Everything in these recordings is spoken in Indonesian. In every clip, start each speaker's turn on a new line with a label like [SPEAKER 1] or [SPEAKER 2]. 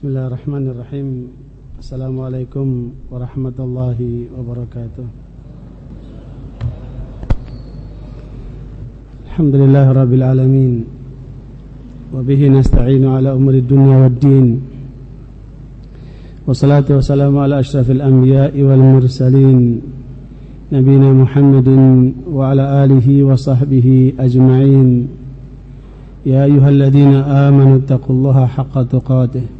[SPEAKER 1] بسم الله الرحمن الرحيم السلام عليكم ورحمة الله وبركاته الحمد لله رب العالمين وبه نستعين على أمور الدنيا والدين والصلاة والسلام على أشرف الأنبياء والمرسلين نبينا محمد وعلى آله وصحبه أجمعين يا أيها الذين آمنوا اتقوا الله حق تقاته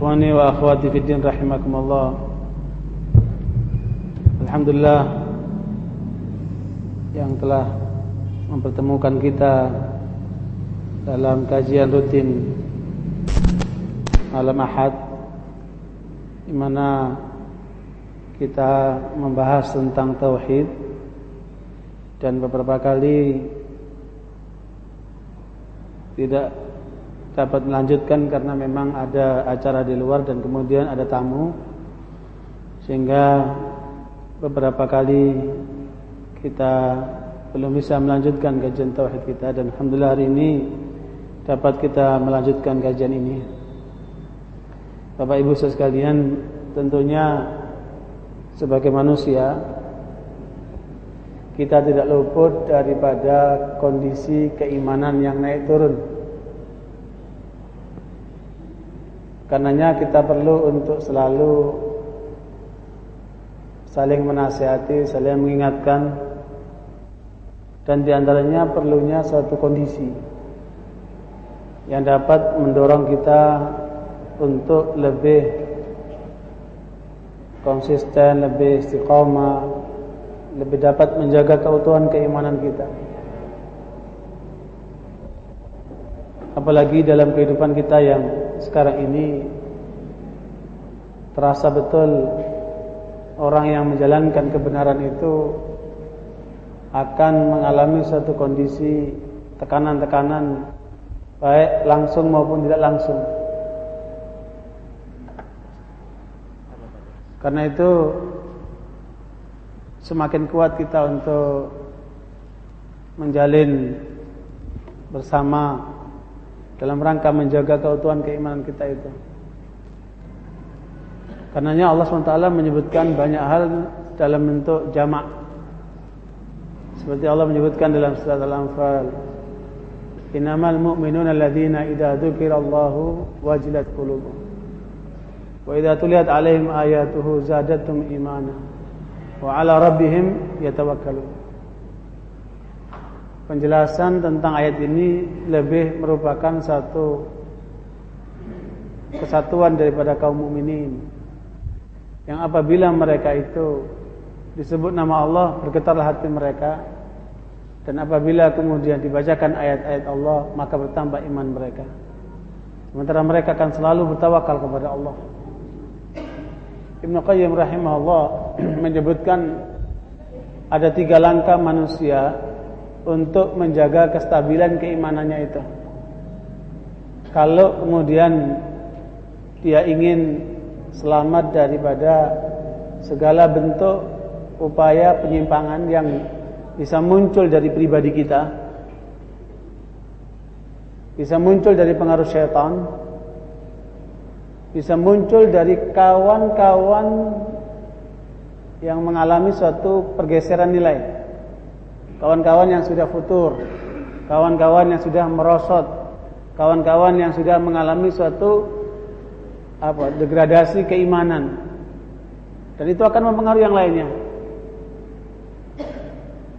[SPEAKER 1] Ikhwani wa akhwati fi din rahimakumullah. Alhamdulillah yang telah mempertemukan kita dalam kajian rutin malam Ahad di mana kita membahas tentang tauhid dan beberapa kali tidak dapat melanjutkan karena memang ada acara di luar dan kemudian ada tamu sehingga beberapa kali kita belum bisa melanjutkan kajian tauhid kita dan alhamdulillah hari ini dapat kita melanjutkan kajian ini. Bapak Ibu sekalian, tentunya sebagai manusia kita tidak luput daripada kondisi keimanan yang naik turun. Karenanya kita perlu untuk selalu saling menasihati, saling mengingatkan dan di antaranya perlunya suatu kondisi yang dapat mendorong kita untuk lebih konsisten, lebih istiqomah, lebih dapat menjaga keutuhan keimanan kita. Apalagi dalam kehidupan kita yang sekarang ini terasa betul orang yang menjalankan kebenaran itu akan mengalami suatu kondisi tekanan-tekanan baik langsung maupun tidak langsung. Karena itu semakin kuat kita untuk menjalin bersama dalam rangka menjaga keutuhan keimanan kita itu. Karenanya Allah SWT menyebutkan banyak hal dalam bentuk jamak. Seperti Allah menyebutkan dalam surat Al-Anfal, "Innamal mu'minuna alladzina idza dzukirallahu wajilat qulubuhum wa idza tuliyat 'alaihim ayatuhu zadatuhum imana wa 'ala rabbihim yatawakkalun." Penjelasan tentang ayat ini lebih merupakan satu kesatuan daripada kaum mukminin. Yang apabila mereka itu disebut nama Allah bergetarlah hati mereka. Dan apabila kemudian dibacakan ayat-ayat Allah maka bertambah iman mereka. Sementara mereka akan selalu bertawakal kepada Allah. Ibnu Qayyim rahimahullah menyebutkan ada tiga langkah manusia untuk menjaga kestabilan keimanannya itu. Kalau kemudian dia ingin selamat daripada segala bentuk upaya penyimpangan yang bisa muncul dari pribadi kita, bisa muncul dari pengaruh syaitan, bisa muncul dari kawan-kawan yang mengalami suatu pergeseran nilai kawan-kawan yang sudah futur, kawan-kawan yang sudah merosot, kawan-kawan yang sudah mengalami suatu apa degradasi keimanan. Dan itu akan mempengaruhi yang lainnya.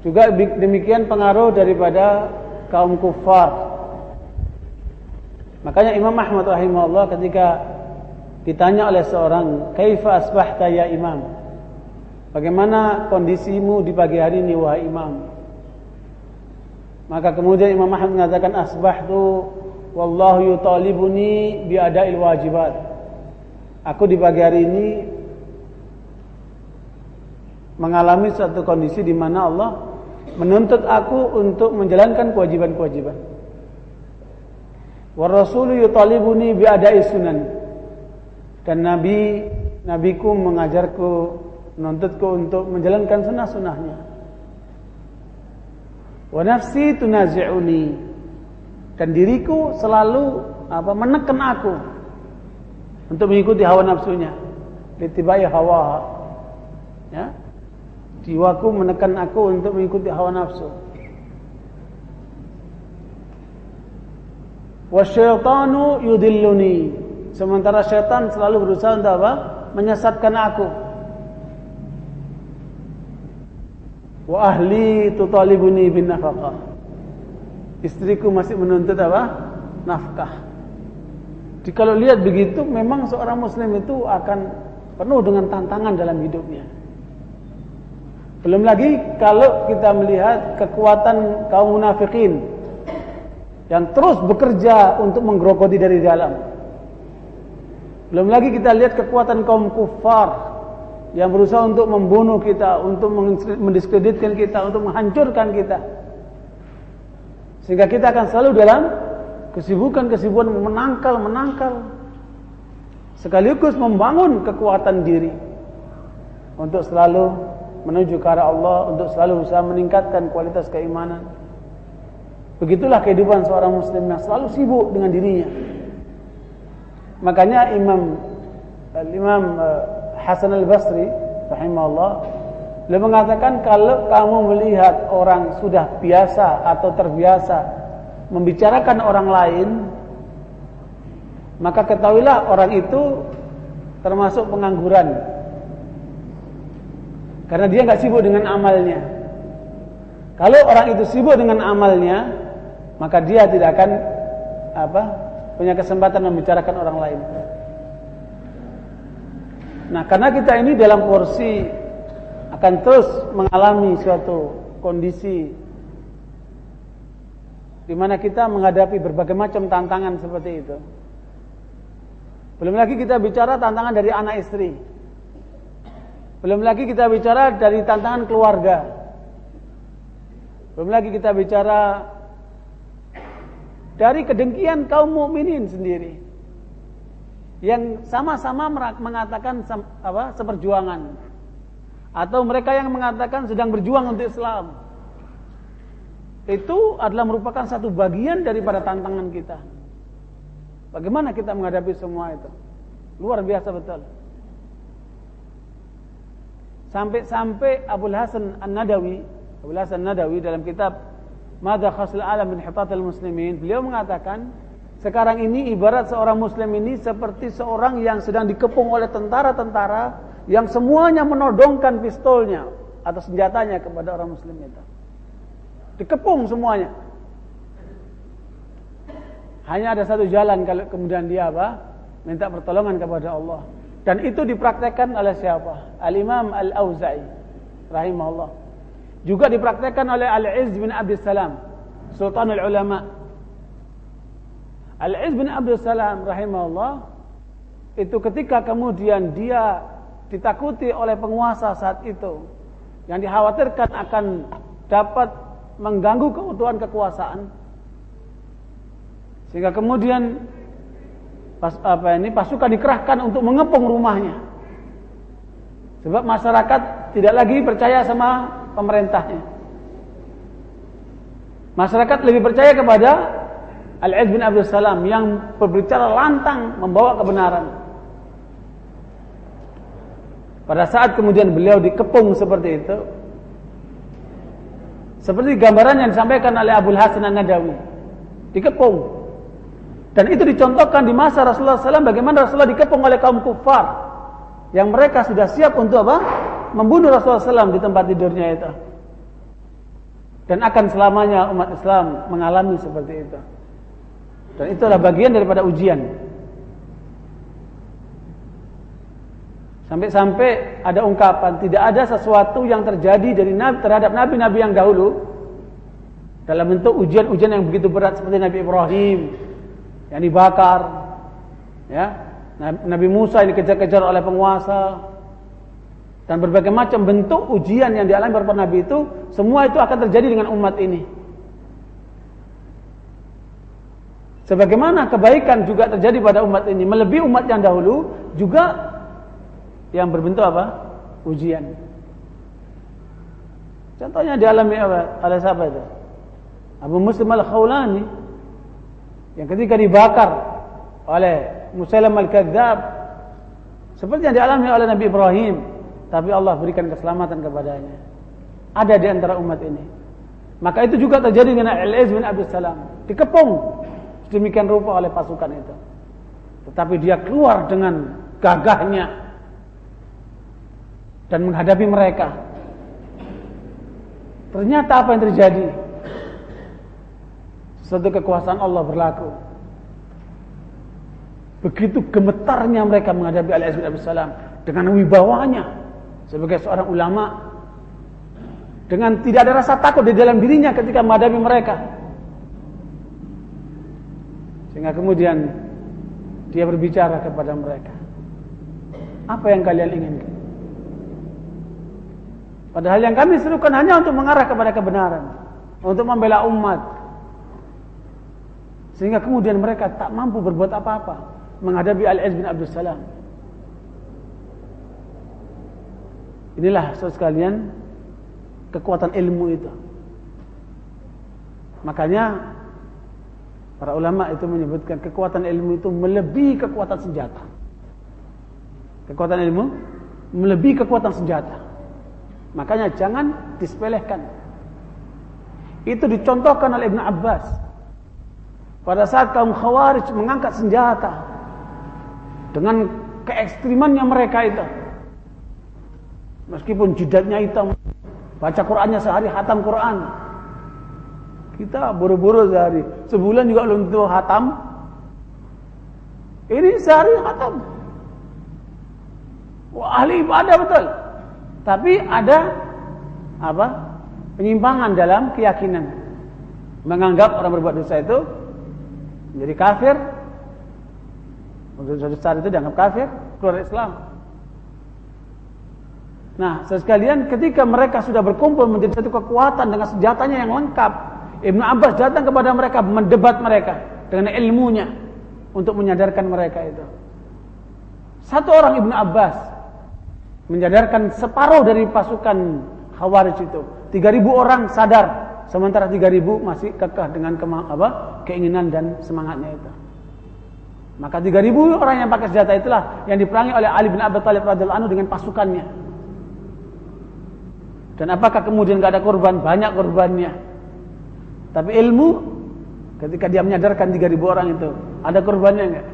[SPEAKER 1] Juga demikian pengaruh daripada kaum kufar. Makanya Imam Ahmad rahimahullah ketika ditanya oleh seorang, "Kaifa asbahta ya Imam?" Bagaimana kondisimu di pagi hari ini wahai Imam? Maka kemudian Imam Ahmad mengatakan asbahtu wallahu yutalibuni ada'il wajibat. Aku di pagi hari ini mengalami suatu kondisi di mana Allah menuntut aku untuk menjalankan kewajiban-kewajiban. Wa rasulu yutalibuni bi ada'i sunan. Dan Nabi Nabiku mengajarku menuntutku untuk menjalankan sunnah-sunnahnya. Wa nafsi tunazi'uni dan diriku selalu apa menekan aku untuk mengikuti hawa nafsunya. Litibai hawa. Ya. Jiwaku menekan aku untuk mengikuti hawa nafsu. Wasyaitanu yudilluni. Sementara syaitan selalu berusaha untuk apa? Menyesatkan aku. Wa ahli tutalibuni bin nafkah. Istriku masih menuntut apa? Nafkah. Jadi kalau lihat begitu memang seorang muslim itu akan penuh dengan tantangan dalam hidupnya. Belum lagi kalau kita melihat kekuatan kaum munafikin yang terus bekerja untuk menggerogoti dari dalam. Belum lagi kita lihat kekuatan kaum kufar yang berusaha untuk membunuh kita, untuk mendiskreditkan kita, untuk menghancurkan kita. Sehingga kita akan selalu dalam kesibukan-kesibukan menangkal-menangkal sekaligus membangun kekuatan diri untuk selalu menuju ke arah Allah untuk selalu berusaha meningkatkan kualitas keimanan. Begitulah kehidupan seorang muslim yang selalu sibuk dengan dirinya. Makanya Imam Imam eh, Hasan Al-Basri rahimahullah beliau mengatakan kalau kamu melihat orang sudah biasa atau terbiasa membicarakan orang lain maka ketahuilah orang itu termasuk pengangguran karena dia nggak sibuk dengan amalnya. Kalau orang itu sibuk dengan amalnya, maka dia tidak akan apa punya kesempatan membicarakan orang lain. Nah, karena kita ini dalam porsi akan terus mengalami suatu kondisi di mana kita menghadapi berbagai macam tantangan seperti itu. Belum lagi kita bicara tantangan dari anak istri. Belum lagi kita bicara dari tantangan keluarga. Belum lagi kita bicara dari kedengkian kaum mukminin sendiri. Yang sama-sama mengatakan apa? seperjuangan. Atau mereka yang mengatakan sedang berjuang untuk Islam. Itu adalah merupakan satu bagian daripada tantangan kita. Bagaimana kita menghadapi semua itu? Luar biasa betul. Sampai-sampai Abu Hasan An-Nadawi, Abu Hasan An-Nadawi dalam kitab Mada Khasil Alam min Hitatil Muslimin, beliau mengatakan, sekarang ini ibarat seorang muslim ini seperti seorang yang sedang dikepung oleh tentara-tentara yang semuanya menodongkan pistolnya atau senjatanya kepada orang muslim itu. Dikepung semuanya. Hanya ada satu jalan kalau kemudian dia apa? Minta pertolongan kepada Allah. Dan itu dipraktekkan oleh siapa? Al-Imam Al-Auza'i rahimahullah. Juga dipraktekkan oleh Al-Izz bin Abdul Salam, Sultanul Ulama. Al-Izz bin Abdul Salam rahimahullah itu ketika kemudian dia ditakuti oleh penguasa saat itu yang dikhawatirkan akan dapat mengganggu keutuhan kekuasaan sehingga kemudian pas, apa ini pasukan dikerahkan untuk mengepung rumahnya. Sebab masyarakat tidak lagi percaya sama pemerintahnya. Masyarakat lebih percaya kepada Al-Aid bin Abdul Salam yang berbicara lantang membawa kebenaran. Pada saat kemudian beliau dikepung seperti itu, seperti gambaran yang disampaikan oleh Abu Hasan An-Nadawi, dikepung dan itu dicontohkan di masa Rasulullah SAW bagaimana Rasulullah dikepung oleh kaum kufar. Yang mereka sudah siap untuk apa? Membunuh Rasulullah SAW di tempat tidurnya itu. Dan akan selamanya umat Islam mengalami seperti itu. Dan itu adalah bagian daripada ujian. Sampai-sampai ada ungkapan tidak ada sesuatu yang terjadi dari nabi terhadap nabi-nabi yang dahulu dalam bentuk ujian-ujian yang begitu berat seperti Nabi Ibrahim yang dibakar, ya, Nabi Musa yang dikejar-kejar oleh penguasa dan berbagai macam bentuk ujian yang dialami para nabi itu semua itu akan terjadi dengan umat ini. Sebagaimana kebaikan juga terjadi pada umat ini melebihi umat yang dahulu juga yang berbentuk apa? Ujian. Contohnya dialami? Oleh siapa itu? Abu Muslim al-Khawlani yang ketika dibakar oleh Musailam al-Kadzab seperti yang dialami oleh Nabi Ibrahim, tapi Allah berikan keselamatan kepadanya. Ada di antara umat ini. Maka itu juga terjadi dengan Al-Iz bin Abdul Salam. Dikepung sedemikian rupa oleh pasukan itu. Tetapi dia keluar dengan gagahnya dan menghadapi mereka. Ternyata apa yang terjadi? Suatu kekuasaan Allah berlaku. Begitu gemetarnya mereka menghadapi Ali bin Abi Salam dengan wibawanya sebagai seorang ulama dengan tidak ada rasa takut di dalam dirinya ketika menghadapi mereka. Sehingga kemudian dia berbicara kepada mereka. Apa yang kalian inginkan? Padahal yang kami serukan hanya untuk mengarah kepada kebenaran, untuk membela umat. Sehingga kemudian mereka tak mampu berbuat apa-apa menghadapi Al-Iz bin Abdul Salam. Inilah saudara sekalian kekuatan ilmu itu. Makanya para ulama itu menyebutkan kekuatan ilmu itu melebihi kekuatan senjata. Kekuatan ilmu melebihi kekuatan senjata. Makanya jangan disepelekan. Itu dicontohkan oleh Ibn Abbas. Pada saat kaum khawarij mengangkat senjata. Dengan keekstrimannya mereka itu. Meskipun jidatnya hitam. Baca Qurannya sehari hatam Quran. Kita buru-buru sehari. Sebulan juga belum tentu hatam. Ini sehari hatam. Wah, ahli ibadah betul. Tapi ada apa? Penyimpangan dalam keyakinan. Menganggap orang berbuat dosa itu menjadi kafir. Dosa besar itu dianggap kafir, keluar Islam. Nah, sekalian ketika mereka sudah berkumpul menjadi satu kekuatan dengan senjatanya yang lengkap, Ibnu Abbas datang kepada mereka mendebat mereka dengan ilmunya untuk menyadarkan mereka itu. Satu orang Ibnu Abbas menyadarkan separuh dari pasukan Khawarij itu. 3000 orang sadar, sementara 3000 masih kekeh dengan apa? keinginan dan semangatnya itu. Maka 3000 orang yang pakai senjata itulah yang diperangi oleh Ali bin Abi Thalib radhiyallahu anhu dengan pasukannya. Dan apakah kemudian gak ada korban? Banyak korbannya. Tapi ilmu ketika dia menyadarkan 3000 orang itu, ada korbannya enggak?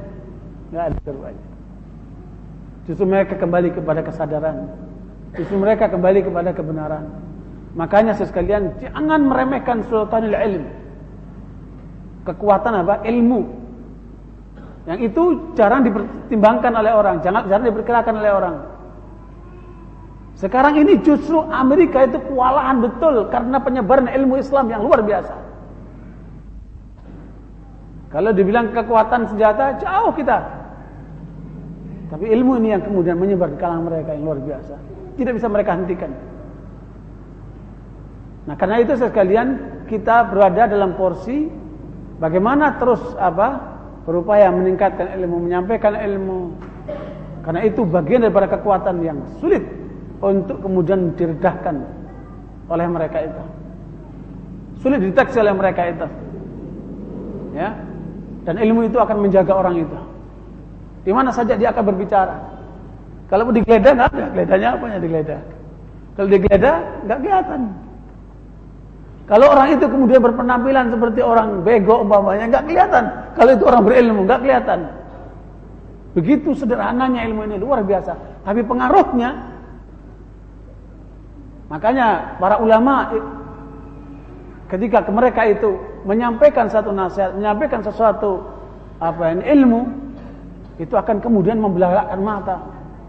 [SPEAKER 1] Enggak ada korbannya. Justru mereka kembali kepada kesadaran. Justru mereka kembali kepada kebenaran. Makanya sekalian jangan meremehkan sultanul ilm. Kekuatan apa? Ilmu. Yang itu jarang dipertimbangkan oleh orang, jangan jarang diperkirakan oleh orang. Sekarang ini justru Amerika itu kewalahan betul karena penyebaran ilmu Islam yang luar biasa. Kalau dibilang kekuatan senjata, jauh kita. Tapi ilmu ini yang kemudian menyebar di kalangan mereka yang luar biasa. Tidak bisa mereka hentikan. Nah, karena itu sekalian kita berada dalam porsi bagaimana terus apa? berupaya meningkatkan ilmu, menyampaikan ilmu. Karena itu bagian daripada kekuatan yang sulit untuk kemudian diredahkan oleh mereka itu. Sulit dideteksi oleh mereka itu. Ya. Dan ilmu itu akan menjaga orang itu. Di mana saja dia akan berbicara. Kalau digeledah nggak ada, geledahnya apa yang digeledah? Kalau digeledah nggak kelihatan. Kalau orang itu kemudian berpenampilan seperti orang bego umpamanya nggak kelihatan. Kalau itu orang berilmu nggak kelihatan. Begitu sederhananya ilmu ini luar biasa. tapi pengaruhnya makanya para ulama ketika mereka itu menyampaikan satu nasihat, menyampaikan sesuatu apa ini ilmu itu akan kemudian membelalakkan mata,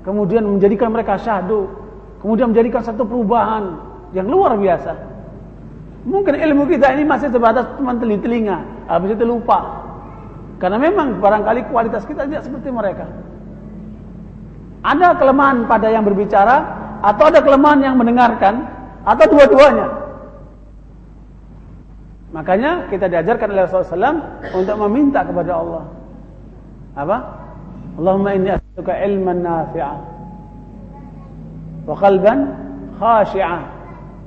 [SPEAKER 1] kemudian menjadikan mereka syahdu, kemudian menjadikan satu perubahan yang luar biasa. Mungkin ilmu kita ini masih sebatas cuma telinga, habis itu lupa. Karena memang barangkali kualitas kita tidak seperti mereka. Ada kelemahan pada yang berbicara atau ada kelemahan yang mendengarkan atau dua-duanya. Makanya kita diajarkan oleh Rasulullah SAW untuk meminta kepada Allah. Apa? Allahumma inni as'aluka ilman nafi'a wa qalban khashi'a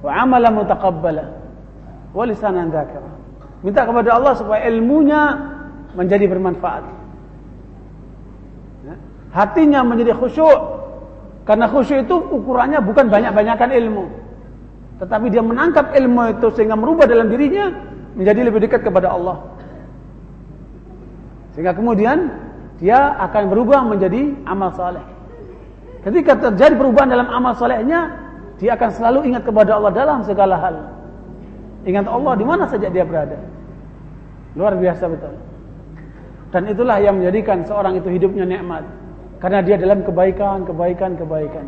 [SPEAKER 1] wa amalan mutaqabbala wa lisanan dzakira. Minta kepada Allah supaya ilmunya menjadi bermanfaat. Ya. Hatinya menjadi khusyuk. Karena khusyuk itu ukurannya bukan banyak-banyakan ilmu. Tetapi dia menangkap ilmu itu sehingga merubah dalam dirinya menjadi lebih dekat kepada Allah. Sehingga kemudian dia akan berubah menjadi amal saleh. Ketika terjadi perubahan dalam amal salehnya, dia akan selalu ingat kepada Allah dalam segala hal. Ingat Allah di mana saja dia berada. Luar biasa betul. Dan itulah yang menjadikan seorang itu hidupnya nikmat. Karena dia dalam kebaikan, kebaikan, kebaikan.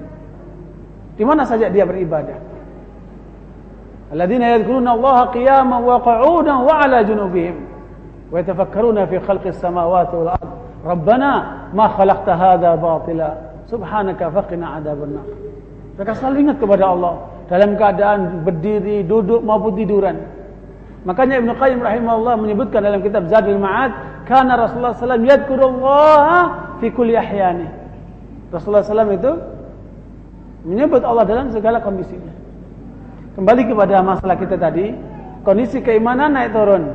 [SPEAKER 1] Di mana saja dia beribadah. Wa qu'udan wa 'ala junubihim wa yatafakkaruna fi khalqis samawati wal ardh Rabbana ma khalaqta hadha batila subhanaka faqina adzabannar. Mereka selalu ingat kepada Allah dalam keadaan berdiri, duduk maupun tiduran. Makanya Ibnu Qayyim rahimahullah menyebutkan dalam kitab Zadul Ma'ad, kana Rasulullah sallallahu yadhkurullah fi kulli ahyani. Rasulullah sallallahu itu menyebut Allah dalam segala kondisinya. Kembali kepada masalah kita tadi, kondisi keimanan naik turun.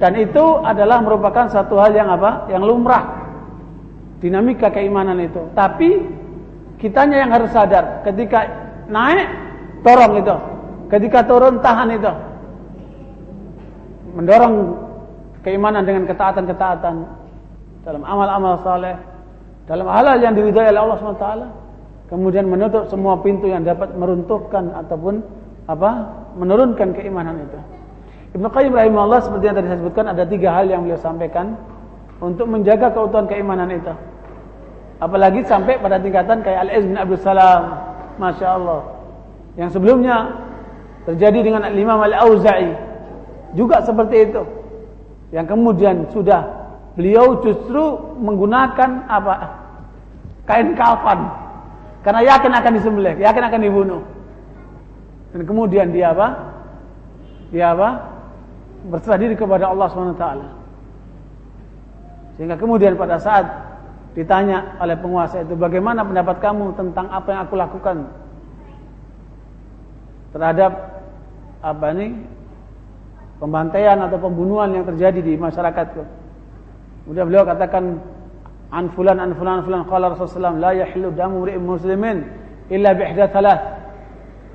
[SPEAKER 1] Dan itu adalah merupakan satu hal yang apa? Yang lumrah. Dinamika keimanan itu. Tapi kitanya yang harus sadar ketika naik dorong itu. Ketika turun tahan itu. Mendorong keimanan dengan ketaatan-ketaatan dalam amal-amal saleh, dalam hal-hal yang diridhai oleh Allah SWT. Kemudian menutup semua pintu yang dapat meruntuhkan ataupun apa? menurunkan keimanan itu. Ibnu Qayyim rahimahullah seperti yang tadi saya sebutkan ada tiga hal yang beliau sampaikan untuk menjaga keutuhan keimanan itu. Apalagi sampai pada tingkatan kayak Al-Iz bin Abdul Salam, Masya Allah. Yang sebelumnya terjadi dengan Imam Al-Auza'i juga seperti itu. Yang kemudian sudah beliau justru menggunakan apa? kain kafan karena yakin akan disembelih, yakin akan dibunuh. Dan kemudian dia apa? Dia apa? berserah diri kepada Allah SWT. Sehingga kemudian pada saat ditanya oleh penguasa itu, bagaimana pendapat kamu tentang apa yang aku lakukan terhadap apa ini pembantaian atau pembunuhan yang terjadi di masyarakatku. Kemudian beliau katakan an fulan an fulan fulan qala Rasulullah la yahillu damu muslimin illa bi ihda thalath.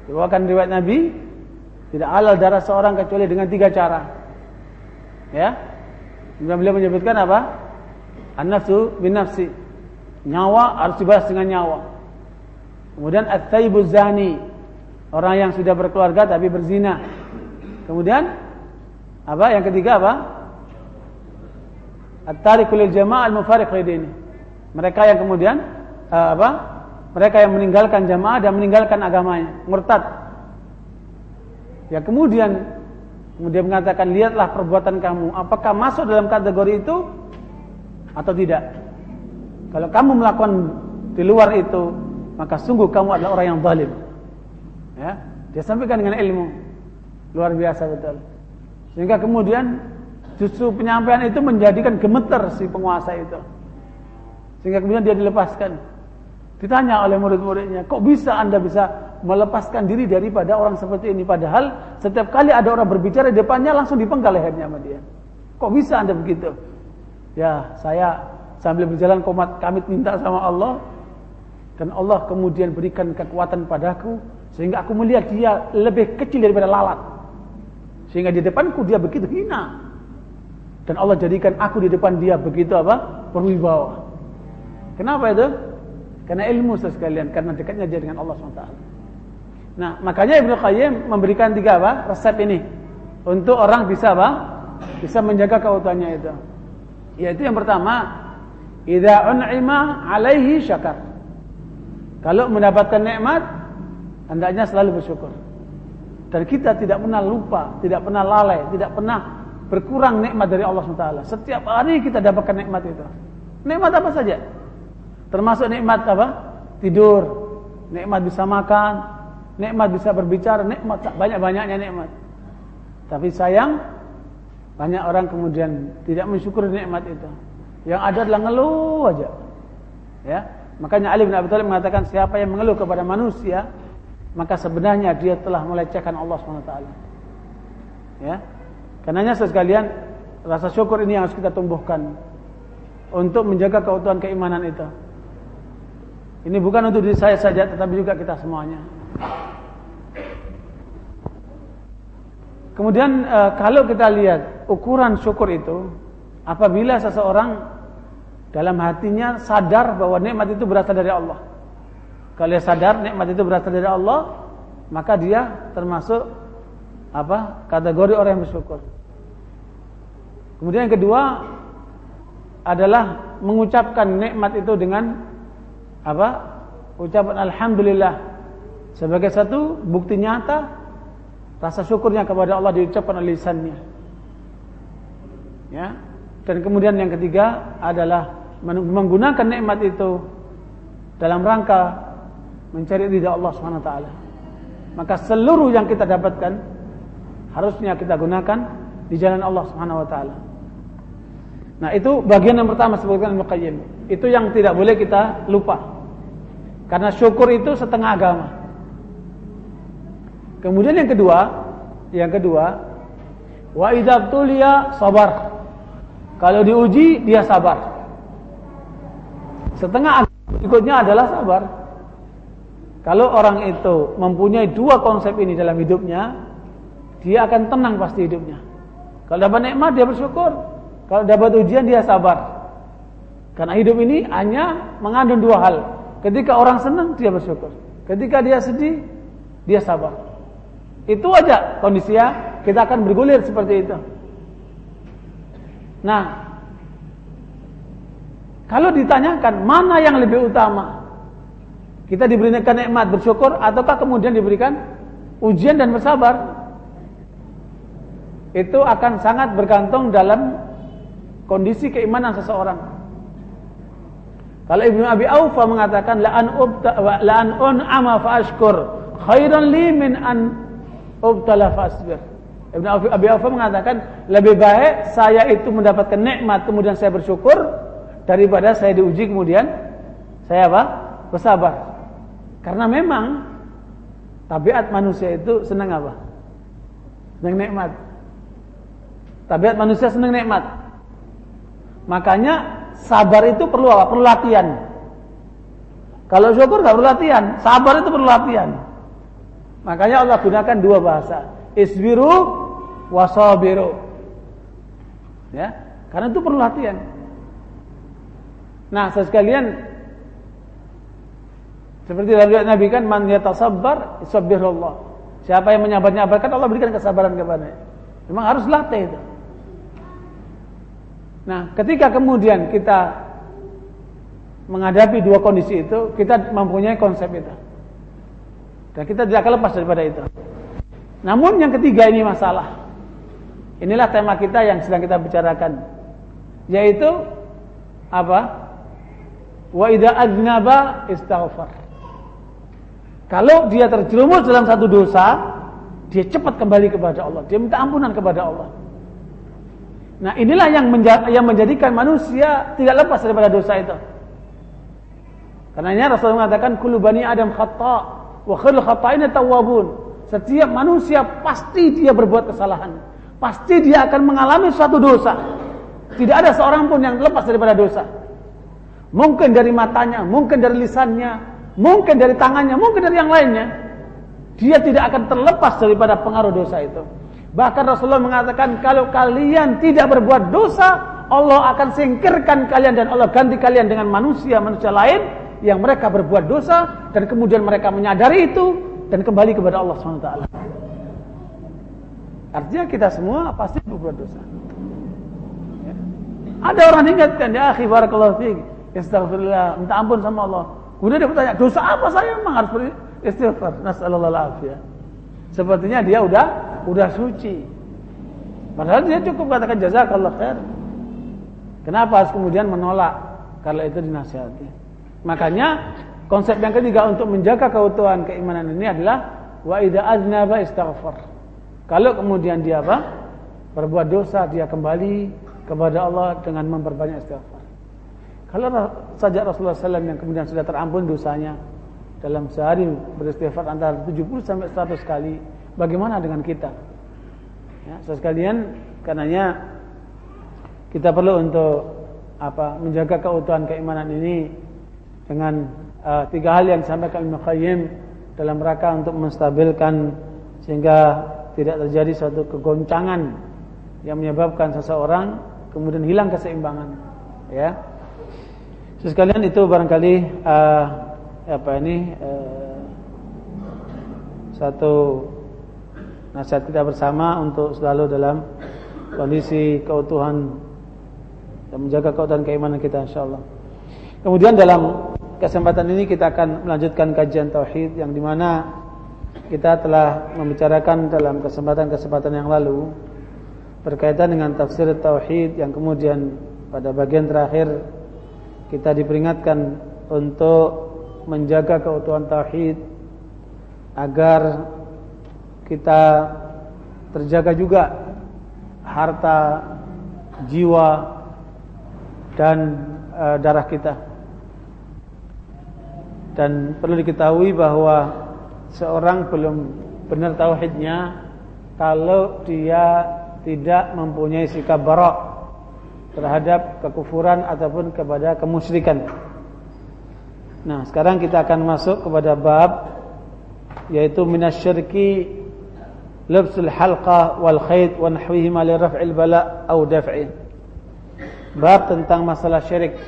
[SPEAKER 1] Riwayat riwayat Nabi tidak halal darah seorang kecuali dengan tiga cara. Ya. Kemudian beliau menyebutkan apa? An-nafsu bin nafsi. Nyawa harus dibalas dengan nyawa. Kemudian at-thayyibuz zani. Orang yang sudah berkeluarga tapi berzina. Kemudian apa? Yang ketiga apa? At-tarikul lil jama'ah al-mufariq lidini. Mereka yang kemudian uh, apa? Mereka yang meninggalkan jamaah dan meninggalkan agamanya, murtad. Ya kemudian kemudian mengatakan lihatlah perbuatan kamu apakah masuk dalam kategori itu atau tidak. Kalau kamu melakukan di luar itu maka sungguh kamu adalah orang yang zalim. Ya, dia sampaikan dengan ilmu luar biasa betul. Sehingga kemudian justru penyampaian itu menjadikan gemeter si penguasa itu. Sehingga kemudian dia dilepaskan. Ditanya oleh murid-muridnya, kok bisa anda bisa melepaskan diri daripada orang seperti ini? Padahal setiap kali ada orang berbicara di depannya langsung dipenggal lehernya sama dia. Kok bisa anda begitu? Ya, saya sambil berjalan komat kami minta sama Allah. Dan Allah kemudian berikan kekuatan padaku. Sehingga aku melihat dia lebih kecil daripada lalat. Sehingga di depanku dia begitu hina. Dan Allah jadikan aku di depan dia begitu apa? Berwibawa. Kenapa itu? Karena ilmu sekalian, karena dekatnya dia dengan Allah SWT. Nah, makanya Ibnu Qayyim memberikan tiga apa? Resep ini untuk orang bisa apa? Bisa menjaga keutuhannya itu. Yaitu yang pertama, idza un'ima alaihi syakar. Kalau mendapatkan nikmat, hendaknya selalu bersyukur. Dan kita tidak pernah lupa, tidak pernah lalai, tidak pernah berkurang nikmat dari Allah SWT. Setiap hari kita dapatkan nikmat itu. Nikmat apa saja? Termasuk nikmat apa? Tidur, nikmat bisa makan, nikmat bisa berbicara, nikmat banyak-banyaknya nikmat. Tapi sayang banyak orang kemudian tidak mensyukuri nikmat itu. Yang ada adalah ngeluh aja. Ya. Makanya Ali bin Abi Thalib mengatakan siapa yang mengeluh kepada manusia, maka sebenarnya dia telah melecehkan Allah SWT. Ya. Karenanya sekalian rasa syukur ini yang harus kita tumbuhkan untuk menjaga keutuhan keimanan itu. Ini bukan untuk diri saya saja tetapi juga kita semuanya. Kemudian e, kalau kita lihat ukuran syukur itu apabila seseorang dalam hatinya sadar bahwa nikmat itu berasal dari Allah. Kalau dia sadar nikmat itu berasal dari Allah, maka dia termasuk apa? kategori orang yang bersyukur. Kemudian yang kedua adalah mengucapkan nikmat itu dengan apa? Ucapan alhamdulillah sebagai satu bukti nyata rasa syukurnya kepada Allah diucapkan oleh lisannya. Ya. Dan kemudian yang ketiga adalah menggunakan nikmat itu dalam rangka mencari ridha Allah Subhanahu taala. Maka seluruh yang kita dapatkan harusnya kita gunakan di jalan Allah Subhanahu wa taala. Nah, itu bagian yang pertama sebutkan Al-Qayyim. Itu yang tidak boleh kita lupa. Karena syukur itu setengah agama. Kemudian yang kedua, yang kedua, wa idza sabar. Kalau diuji dia sabar. Setengah agama berikutnya adalah sabar. Kalau orang itu mempunyai dua konsep ini dalam hidupnya, dia akan tenang pasti hidupnya. Kalau dapat nikmat dia bersyukur. Kalau dapat ujian dia sabar. Karena hidup ini hanya mengandung dua hal, Ketika orang senang dia bersyukur. Ketika dia sedih dia sabar. Itu aja kondisinya kita akan bergulir seperti itu. Nah, kalau ditanyakan mana yang lebih utama? Kita diberikan nikmat bersyukur ataukah kemudian diberikan ujian dan bersabar? Itu akan sangat bergantung dalam kondisi keimanan seseorang. Kalau Ibnu Abi Aufa mengatakan la an ubta la an un'ama fa ashkur khairan li min an ubtala fa asbir. Ibnu Abi Aufa mengatakan lebih baik saya itu mendapatkan nikmat kemudian saya bersyukur daripada saya diuji kemudian saya apa? bersabar. Karena memang tabiat manusia itu senang apa? Senang nikmat. Tabiat manusia senang nikmat. Makanya sabar itu perlu apa? Perlu latihan. Kalau syukur nggak perlu latihan, sabar itu perlu latihan. Makanya Allah gunakan dua bahasa, isbiru wasabiru. Ya, karena itu perlu latihan. Nah, sekalian seperti dalam Nabi kan man yatasabbar Allah. Siapa yang menyabar-nyabarkan Allah berikan kesabaran kepadanya. Memang harus latih itu. Nah, ketika kemudian kita menghadapi dua kondisi itu, kita mempunyai konsep itu. Dan kita tidak akan lepas daripada itu. Namun yang ketiga ini masalah. Inilah tema kita yang sedang kita bicarakan. Yaitu apa? Wa idza aznaba istaghfar. Kalau dia terjerumus dalam satu dosa, dia cepat kembali kepada Allah. Dia minta ampunan kepada Allah. Nah inilah yang, menjadikan manusia tidak lepas daripada dosa itu. Karenanya Rasulullah mengatakan kullu bani Adam khata wa khairul khata'in tawwabun. Setiap manusia pasti dia berbuat kesalahan. Pasti dia akan mengalami suatu dosa. Tidak ada seorang pun yang lepas daripada dosa. Mungkin dari matanya, mungkin dari lisannya, mungkin dari tangannya, mungkin dari yang lainnya. Dia tidak akan terlepas daripada pengaruh dosa itu. Bahkan Rasulullah mengatakan kalau kalian tidak berbuat dosa, Allah akan singkirkan kalian dan Allah ganti kalian dengan manusia-manusia lain yang mereka berbuat dosa dan kemudian mereka menyadari itu dan kembali kepada Allah SWT. Artinya kita semua pasti berbuat dosa. Ya. Ada orang ingatkan ya akhi barakallahu fiik, istighfirullah, minta ampun sama Allah. Kemudian dia bertanya, dosa apa saya memang harus beristighfar? Nasallallahu alaihi Sepertinya dia udah udah suci. Padahal dia cukup katakan jazakallah khair. Kenapa harus kemudian menolak kalau itu dinasihati? Makanya konsep yang ketiga untuk menjaga keutuhan keimanan ini adalah wa idza aznaba istaghfar. Kalau kemudian dia apa? Berbuat dosa, dia kembali kepada Allah dengan memperbanyak istighfar. Kalau saja Rasulullah SAW yang kemudian sudah terampun dosanya dalam sehari beristighfar antara 70 sampai 100 kali, bagaimana dengan kita? Ya, sekalian karenanya kita perlu untuk apa menjaga keutuhan keimanan ini dengan uh, tiga hal yang disampaikan Ibnu Qayyim dalam rangka untuk menstabilkan sehingga tidak terjadi suatu kegoncangan yang menyebabkan seseorang kemudian hilang keseimbangan. Ya. Sekalian itu barangkali uh, apa ini uh, satu nasihat kita bersama untuk selalu dalam kondisi keutuhan dan menjaga keutuhan keimanan kita insyaallah. Kemudian dalam kesempatan ini kita akan melanjutkan kajian tauhid yang di mana kita telah membicarakan dalam kesempatan-kesempatan yang lalu berkaitan dengan tafsir tauhid yang kemudian pada bagian terakhir kita diperingatkan untuk menjaga keutuhan tauhid agar kita terjaga juga harta jiwa dan e, darah kita. Dan perlu diketahui bahwa seorang belum benar tauhidnya kalau dia tidak mempunyai sikap barak terhadap kekufuran ataupun kepada kemusyrikan. Nah, sekarang kita akan masuk kepada bab yaitu minasyirki labsul halqa wal khayt wa nahwihima li raf'il bala' au daf'i. Bab tentang masalah syirik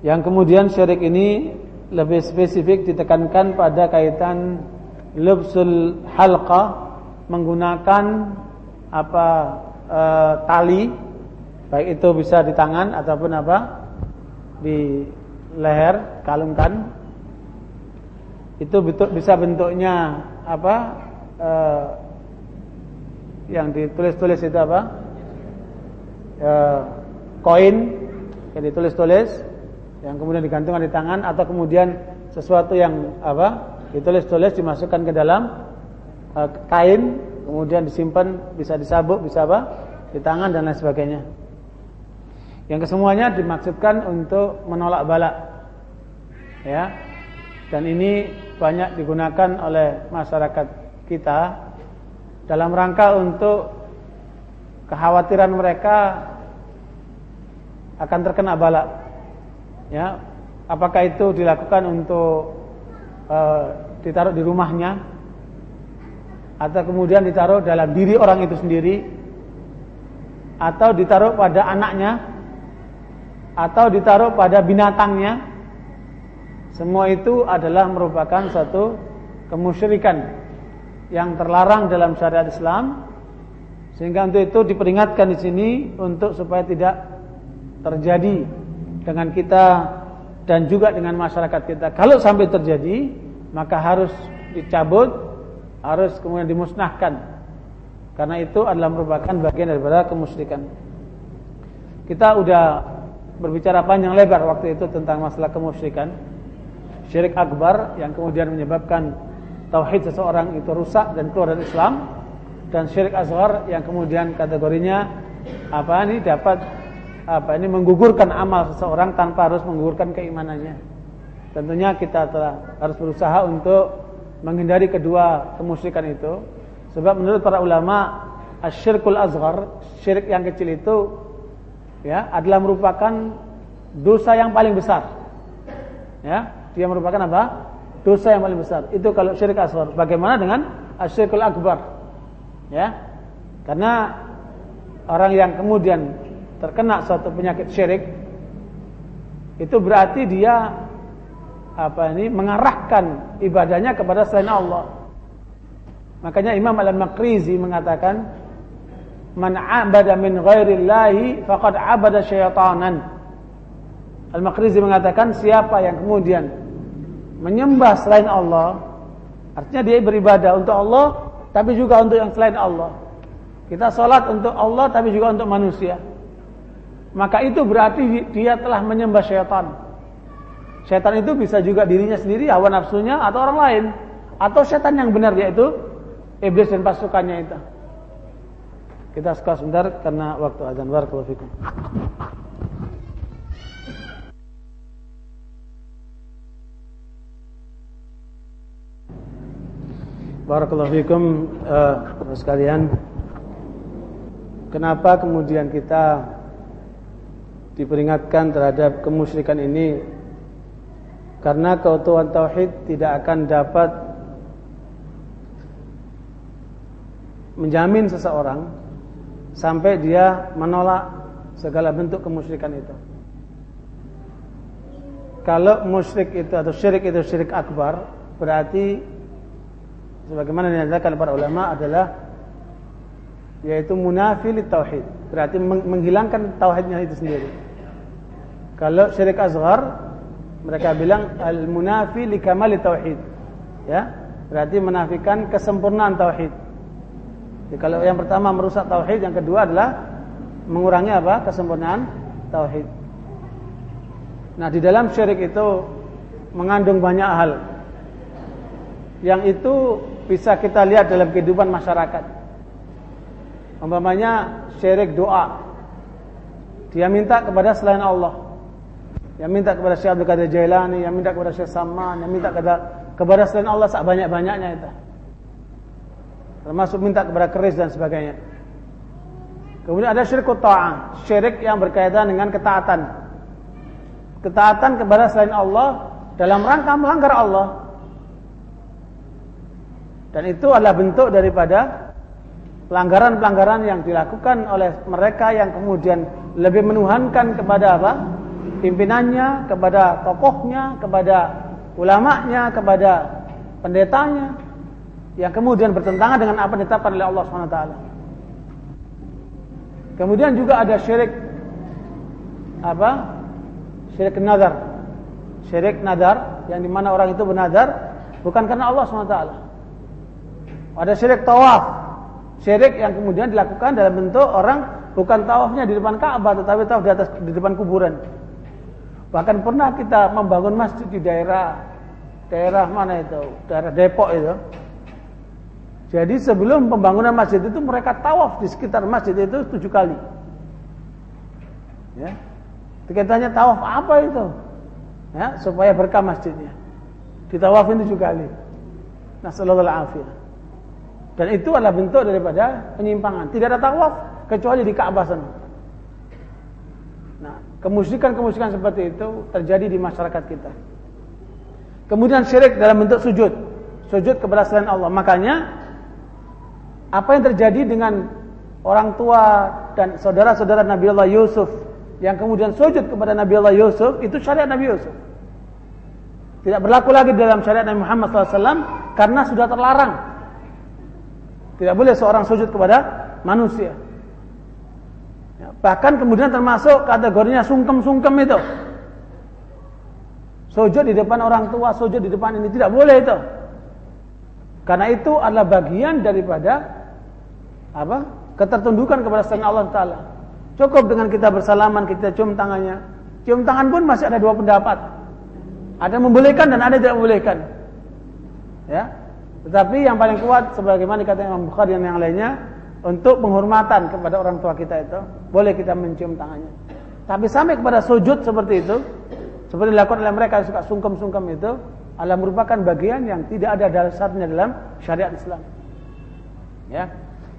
[SPEAKER 1] Yang kemudian syirik ini Lebih spesifik ditekankan pada kaitan Lubsul halqa Menggunakan Apa e, Tali Baik itu bisa di tangan Ataupun apa Di leher Kalungkan. Itu bisa bentuknya Apa e, Yang ditulis-tulis itu apa? Ya, koin yang ditulis-tulis yang kemudian digantungkan di tangan atau kemudian sesuatu yang apa ditulis-tulis dimasukkan ke dalam uh, kain kemudian disimpan bisa disabuk bisa apa di tangan dan lain sebagainya yang kesemuanya dimaksudkan untuk menolak balak. Ya. Dan ini banyak digunakan oleh masyarakat kita dalam rangka untuk kekhawatiran mereka akan terkena bala. Ya, apakah itu dilakukan untuk uh, ditaruh di rumahnya atau kemudian ditaruh dalam diri orang itu sendiri atau ditaruh pada anaknya atau ditaruh pada binatangnya semua itu adalah merupakan satu kemusyrikan yang terlarang dalam syariat Islam sehingga untuk itu diperingatkan di sini untuk supaya tidak terjadi dengan kita dan juga dengan masyarakat kita. Kalau sampai terjadi, maka harus dicabut, harus kemudian dimusnahkan. Karena itu adalah merupakan bagian daripada kemusyrikan. Kita sudah berbicara panjang lebar waktu itu tentang masalah kemusyrikan. Syirik akbar yang kemudian menyebabkan tauhid seseorang itu rusak dan keluar dari Islam dan syirik asghar yang kemudian kategorinya apa ini dapat apa ini menggugurkan amal seseorang tanpa harus menggugurkan keimanannya. Tentunya kita telah harus berusaha untuk menghindari kedua kemusyrikan itu sebab menurut para ulama asyirkul asghar, syirik yang kecil itu ya adalah merupakan dosa yang paling besar. Ya, dia merupakan apa? Dosa yang paling besar. Itu kalau syirik asghar. Bagaimana dengan asyirkul akbar? ya karena orang yang kemudian terkena suatu penyakit syirik itu berarti dia apa ini mengarahkan ibadahnya kepada selain Allah. Makanya Imam Al-Maqrizi mengatakan man 'abada min ghairillahi faqad 'abada syaitanan. Al-Maqrizi mengatakan siapa yang kemudian menyembah selain Allah, artinya dia beribadah untuk Allah tapi juga untuk yang selain Allah. Kita sholat untuk Allah tapi juga untuk manusia. Maka itu berarti dia telah menyembah syaitan. Syaitan itu bisa juga dirinya sendiri, hawa nafsunya atau orang lain. Atau syaitan yang benar yaitu iblis dan pasukannya itu. Kita sekolah sebentar karena waktu azan. Barakallahu fikum. Barakallahu fikum uh, sekalian. Kenapa kemudian kita diperingatkan terhadap kemusyrikan ini karena keutuhan tauhid tidak akan dapat menjamin seseorang sampai dia menolak segala bentuk kemusyrikan itu. Kalau musyrik itu atau syirik itu syirik akbar, berarti sebagaimana dinyatakan para ulama adalah yaitu munafi tauhid, berarti menghilangkan tauhidnya itu sendiri. Kalau syirik asghar mereka bilang al munafi li kamali tauhid. Ya, berarti menafikan kesempurnaan tauhid. Jadi kalau yang pertama merusak tauhid, yang kedua adalah mengurangi apa? kesempurnaan tauhid. Nah, di dalam syirik itu mengandung banyak hal. Yang itu bisa kita lihat dalam kehidupan masyarakat. Umpamanya syirik doa. Dia minta kepada selain Allah. Yang minta kepada Syekh Abdul Qadir Jailani, yang minta kepada Syekh Saman, yang minta kepada kepada selain Allah sebanyak-banyaknya itu. Termasuk minta kepada keris dan sebagainya. Kemudian ada syirik ta'ah, syirik yang berkaitan dengan ketaatan. Ketaatan kepada selain Allah dalam rangka melanggar Allah. Dan itu adalah bentuk daripada pelanggaran-pelanggaran yang dilakukan oleh mereka yang kemudian lebih menuhankan kepada apa? Pimpinannya, kepada tokohnya, kepada ulamanya, kepada pendetanya, yang kemudian bertentangan dengan apa yang ditetapkan oleh Allah SWT. Kemudian juga ada syirik apa? Syirik nazar. Syirik nazar yang di mana orang itu bernazar bukan karena Allah SWT. Ada syirik tawaf. Syirik yang kemudian dilakukan dalam bentuk orang bukan tawafnya di depan Ka'bah tetapi tawaf di atas di depan kuburan. Bahkan pernah kita membangun masjid di daerah daerah mana itu? Daerah Depok itu jadi sebelum pembangunan masjid itu mereka tawaf di sekitar masjid itu tujuh kali. Ya. Dikatanya tawaf apa itu? Ya, supaya berkah masjidnya. Ditawafin tujuh kali. Nah, sallallahu alaihi Dan itu adalah bentuk daripada penyimpangan. Tidak ada tawaf kecuali di Ka'bah sana. Nah, kemusyrikan-kemusyrikan seperti itu terjadi di masyarakat kita. Kemudian syirik dalam bentuk sujud. Sujud kepada selain Allah. Makanya apa yang terjadi dengan orang tua dan saudara-saudara Nabi Allah Yusuf yang kemudian sujud kepada Nabi Allah Yusuf itu syariat Nabi Yusuf. Tidak berlaku lagi dalam syariat Nabi Muhammad SAW karena sudah terlarang. Tidak boleh seorang sujud kepada manusia. Ya, bahkan kemudian termasuk kategorinya sungkem-sungkem itu. Sujud di depan orang tua, sujud di depan ini tidak boleh itu. Karena itu adalah bagian daripada apa? Ketertundukan kepada selain Allah Taala. Cukup dengan kita bersalaman, kita cium tangannya. Cium tangan pun masih ada dua pendapat. Ada membolehkan dan ada tidak membolehkan. Ya. Tetapi yang paling kuat sebagaimana kata Imam Bukhari dan yang lainnya untuk penghormatan kepada orang tua kita itu boleh kita mencium tangannya. Tapi sampai kepada sujud seperti itu, seperti dilakukan oleh mereka yang suka sungkem-sungkem itu adalah merupakan bagian yang tidak ada dasarnya dalam syariat Islam. Ya.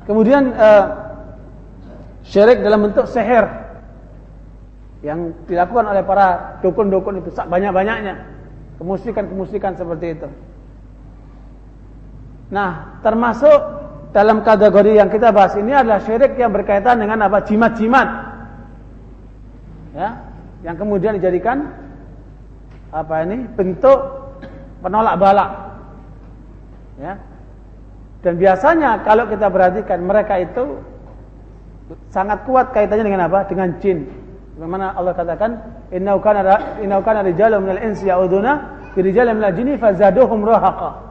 [SPEAKER 1] Kemudian uh, syirik dalam bentuk seher yang dilakukan oleh para dukun-dukun itu banyak-banyaknya. Kemusikan-kemusikan seperti itu. Nah, termasuk dalam kategori yang kita bahas ini adalah syirik yang berkaitan dengan apa? Jimat-jimat. Ya, yang kemudian dijadikan apa ini bentuk penolak balak. Ya. Dan biasanya kalau kita perhatikan mereka itu sangat kuat kaitannya dengan apa? Dengan jin. Bagaimana Allah katakan, "Innahu kana innahu kana rijalun minal insi ya'uduna bi rijalin minal jinni fazaduhum rahaqa."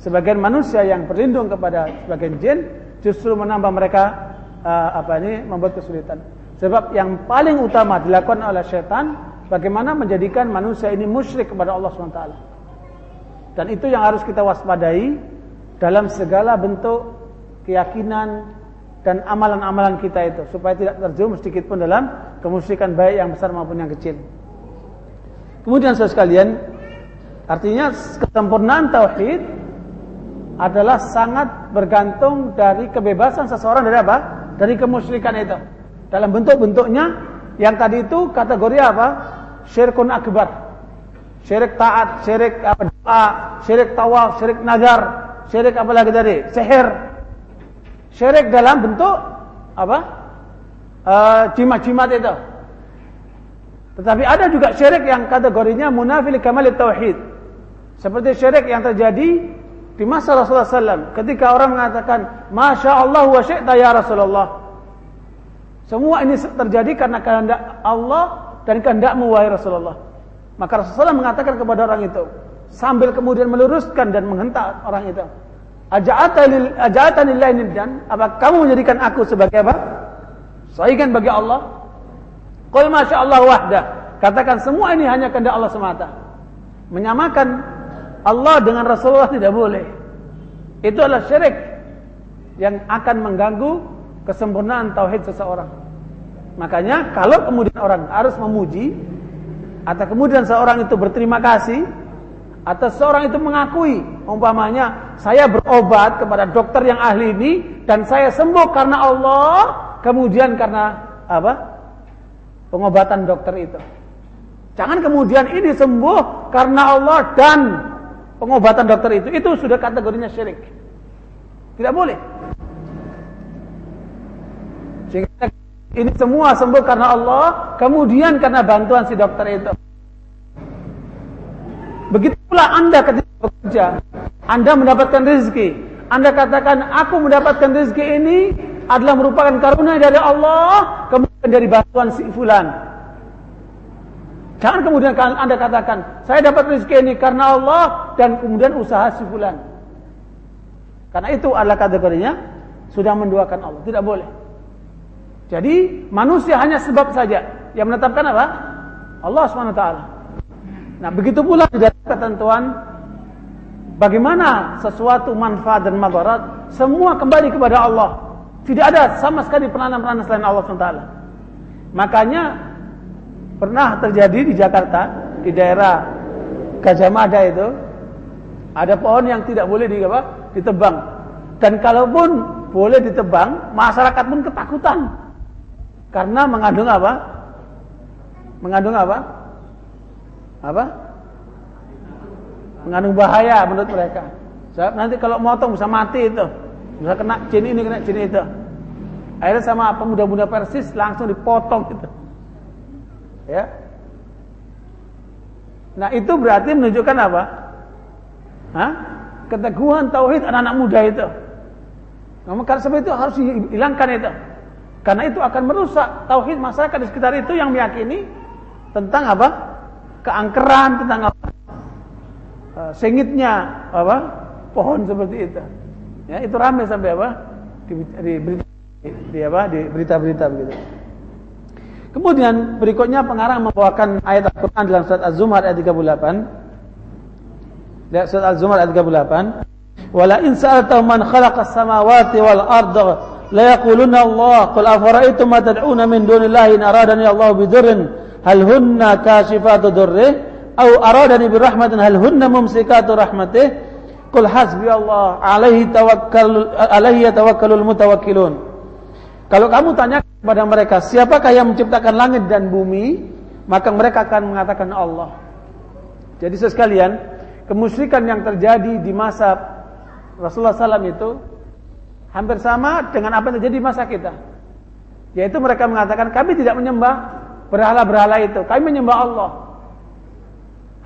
[SPEAKER 1] Sebagian manusia yang berlindung kepada sebagian jin justru menambah mereka uh, apa ini membuat kesulitan. Sebab yang paling utama dilakukan oleh setan bagaimana menjadikan manusia ini musyrik kepada Allah SWT. Dan itu yang harus kita waspadai dalam segala bentuk keyakinan dan amalan-amalan kita itu supaya tidak terjerumus sedikit pun dalam kemusyrikan baik yang besar maupun yang kecil. Kemudian saudara sekalian, artinya kesempurnaan tauhid adalah sangat bergantung dari kebebasan seseorang dari apa? Dari kemusyrikan itu. Dalam bentuk-bentuknya yang tadi itu kategori apa? Syirkun akbar. Syirik taat, syirik apa doa, syirik tawaf, syirik nazar, syirik apa lagi tadi? Sihir. Syirik dalam bentuk apa? Uh, jimat-jimat itu. Tetapi ada juga syirik yang kategorinya munafil kamal tauhid. Seperti syirik yang terjadi di masa Rasulullah SAW ketika orang mengatakan Masya Allah wa syi'ta ya Rasulullah semua ini terjadi karena kehendak Allah dan kehendakmu wahai Rasulullah maka Rasulullah mengatakan kepada orang itu sambil kemudian meluruskan dan menghentak orang itu. Aja'atan lillahi dan apa kamu menjadikan aku sebagai apa? Saingan bagi Allah? Qul masya Allah wahda katakan semua ini hanya kehendak Allah semata. Menyamakan Allah dengan Rasulullah tidak boleh. Itu adalah syirik yang akan mengganggu kesempurnaan tauhid seseorang. Makanya kalau kemudian orang harus memuji atau kemudian seorang itu berterima kasih atau seorang itu mengakui umpamanya saya berobat kepada dokter yang ahli ini dan saya sembuh karena Allah kemudian karena apa pengobatan dokter itu jangan kemudian ini sembuh karena Allah dan pengobatan dokter itu itu sudah kategorinya syirik. Tidak boleh. Ini semua sembuh karena Allah, kemudian karena bantuan si dokter itu. Begitu pula Anda ketika bekerja, Anda mendapatkan rezeki. Anda katakan, aku mendapatkan rezeki ini adalah merupakan karunia dari Allah, kemudian dari bantuan si fulan. Jangan kemudian Anda katakan, saya dapat rezeki ini karena Allah dan kemudian usaha si fulan. Karena itu adalah kategorinya sudah menduakan Allah, tidak boleh. Jadi manusia hanya sebab saja yang menetapkan apa? Allah SWT. Nah begitu pula dalam ketentuan bagaimana sesuatu manfaat dan madarat semua kembali kepada Allah. Tidak ada sama sekali peranan-peranan selain Allah SWT. Makanya Pernah terjadi di Jakarta, di daerah Gajah Mada itu, ada pohon yang tidak boleh di, apa, ditebang. Dan kalaupun boleh ditebang, masyarakat pun ketakutan. Karena mengandung apa? Mengandung apa? Apa? Mengandung bahaya menurut mereka. Sebab nanti kalau motong bisa mati itu. Bisa kena jin ini, kena jin itu. Akhirnya sama pemuda-pemuda Persis langsung dipotong gitu. Ya. Nah, itu berarti menunjukkan apa? Hah? Keteguhan tauhid anak-anak muda itu. Nah, karena sebab itu harus dihilangkan itu. Karena itu akan merusak tauhid masyarakat di sekitar itu yang meyakini tentang apa? Keangkeran, tentang apa? Uh, sengitnya apa? Pohon seperti itu. Ya, itu ramai sampai apa? Di, di di, apa? Di berita-berita begitu. Kemudian berikutnya pengarang membawakan ayat Al-Quran dalam surat Az-Zumar ayat 38. Lihat surat Az-Zumar ayat 38. Wala in sa'altahum man khalaqas samawati wal arda la yaquluna Allah qul afara'aytum ma tad'una min dunillahi in aradani Allah bidurrin hal hunna kashifatu durrih aw aradani birahmatin hal hunna mumsikatu rahmatih qul hasbi Allah alaihi tawakkal alaihi yatawakkalul mutawakkilun kalau kamu tanya kepada mereka, siapakah yang menciptakan langit dan bumi? Maka mereka akan mengatakan Allah. Jadi sekalian, kemusyrikan yang terjadi di masa Rasulullah SAW itu hampir sama dengan apa yang terjadi di masa kita. Yaitu mereka mengatakan kami tidak menyembah berhala-berhala itu, kami menyembah Allah.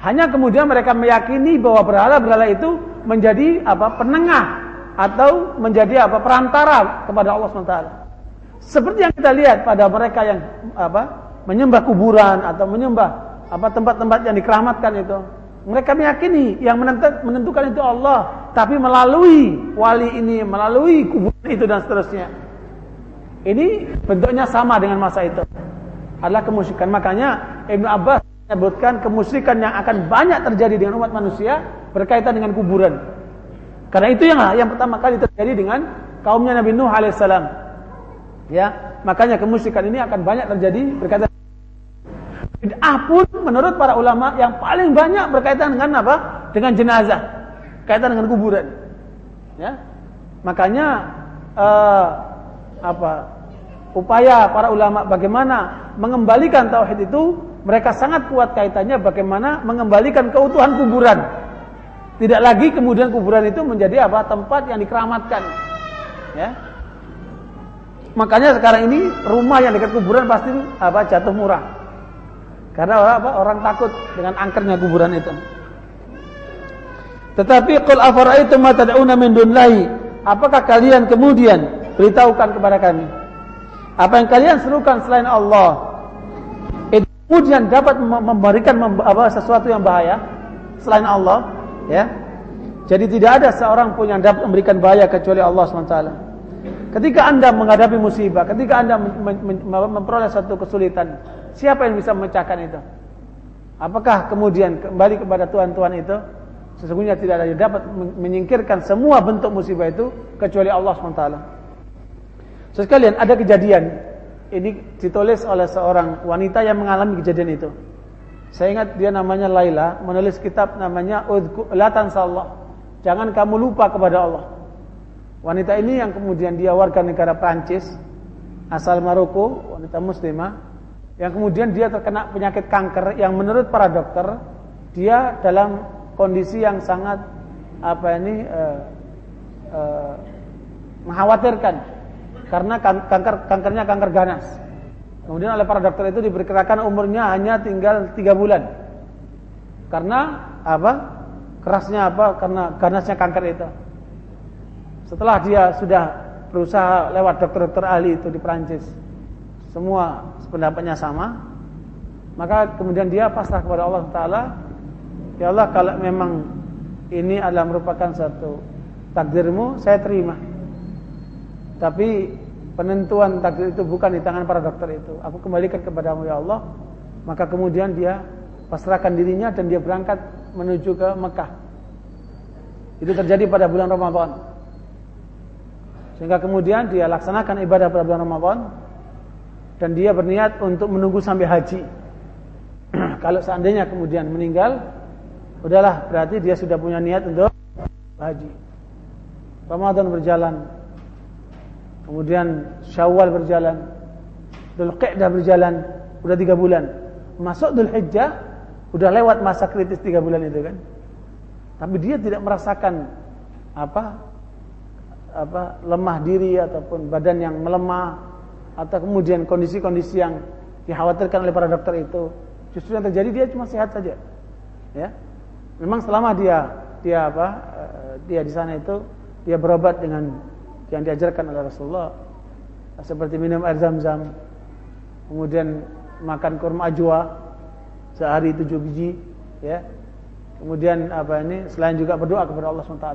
[SPEAKER 1] Hanya kemudian mereka meyakini bahwa berhala-berhala itu menjadi apa penengah atau menjadi apa perantara kepada Allah SWT. Seperti yang kita lihat pada mereka yang apa menyembah kuburan atau menyembah apa tempat-tempat yang dikeramatkan itu. Mereka meyakini yang menentukan itu Allah, tapi melalui wali ini, melalui kuburan itu dan seterusnya. Ini bentuknya sama dengan masa itu. Adalah kemusyrikan. Makanya Ibnu Abbas menyebutkan kemusyrikan yang akan banyak terjadi dengan umat manusia berkaitan dengan kuburan. Karena itu yang yang pertama kali terjadi dengan kaumnya Nabi Nuh alaihissalam. Ya, makanya kemusyrikan ini akan banyak terjadi berkaitan Bid'ah pun menurut para ulama yang paling banyak berkaitan dengan apa? Dengan jenazah, kaitan dengan kuburan. Ya, makanya uh, apa? Upaya para ulama bagaimana mengembalikan tauhid itu mereka sangat kuat kaitannya bagaimana mengembalikan keutuhan kuburan. Tidak lagi kemudian kuburan itu menjadi apa? Tempat yang dikeramatkan. Ya. Makanya sekarang ini rumah yang dekat kuburan pasti apa? Jatuh murah. Karena orang apa? Orang takut dengan angkernya kuburan itu. Tetapi qul afara'aytum ma tad'una min dunlahi? Apakah kalian kemudian beritahukan kepada kami apa yang kalian serukan selain Allah itu kemudian dapat memberikan sesuatu yang bahaya selain Allah, ya. Jadi tidak ada seorang pun yang dapat memberikan bahaya kecuali Allah SWT. Ketika anda menghadapi musibah, ketika anda memperoleh satu kesulitan, Siapa yang bisa memecahkan itu? Apakah kemudian kembali kepada Tuhan-Tuhan itu? Sesungguhnya tidak ada yang dapat menyingkirkan semua bentuk musibah itu kecuali Allah SWT. So, sekalian ada kejadian ini ditulis oleh seorang wanita yang mengalami kejadian itu. Saya ingat dia namanya Laila, menulis kitab namanya Latan Sallah. Jangan kamu lupa kepada Allah. Wanita ini yang kemudian dia warga negara Prancis, asal Maroko, wanita muslimah yang kemudian dia terkena penyakit kanker yang menurut para dokter dia dalam kondisi yang sangat apa ini uh, uh, mengkhawatirkan karena kan, kanker kankernya kanker ganas. Kemudian oleh para dokter itu diperkirakan umurnya hanya tinggal tiga bulan. Karena apa? Kerasnya apa? Karena ganasnya kanker itu. Setelah dia sudah berusaha lewat dokter-dokter ahli itu di Prancis, semua pendapatnya sama, maka kemudian dia pasrah kepada Allah Taala. Ya Allah, kalau memang ini adalah merupakan satu takdirmu, saya terima. Tapi penentuan takdir itu bukan di tangan para dokter itu. Aku kembalikan kepadamu ya Allah. Maka kemudian dia pasrahkan dirinya dan dia berangkat menuju ke Mekah. Itu terjadi pada bulan Ramadan. Sehingga kemudian dia laksanakan ibadah pada bulan Ramadan dan dia berniat untuk menunggu sampai haji. Kalau seandainya kemudian meninggal, udahlah berarti dia sudah punya niat untuk haji. Ramadan berjalan, kemudian Syawal berjalan, Dzulqa'dah berjalan, udah tiga bulan. Masuk Dzulhijjah, udah lewat masa kritis tiga bulan itu kan. Tapi dia tidak merasakan apa apa lemah diri ataupun badan yang melemah atau kemudian kondisi-kondisi yang dikhawatirkan oleh para dokter itu justru yang terjadi dia cuma sehat saja ya memang selama dia dia apa eh, dia di sana itu dia berobat dengan yang diajarkan oleh Rasulullah seperti minum air zam-zam kemudian makan kurma ajwa sehari tujuh biji ya kemudian apa ini selain juga berdoa kepada Allah SWT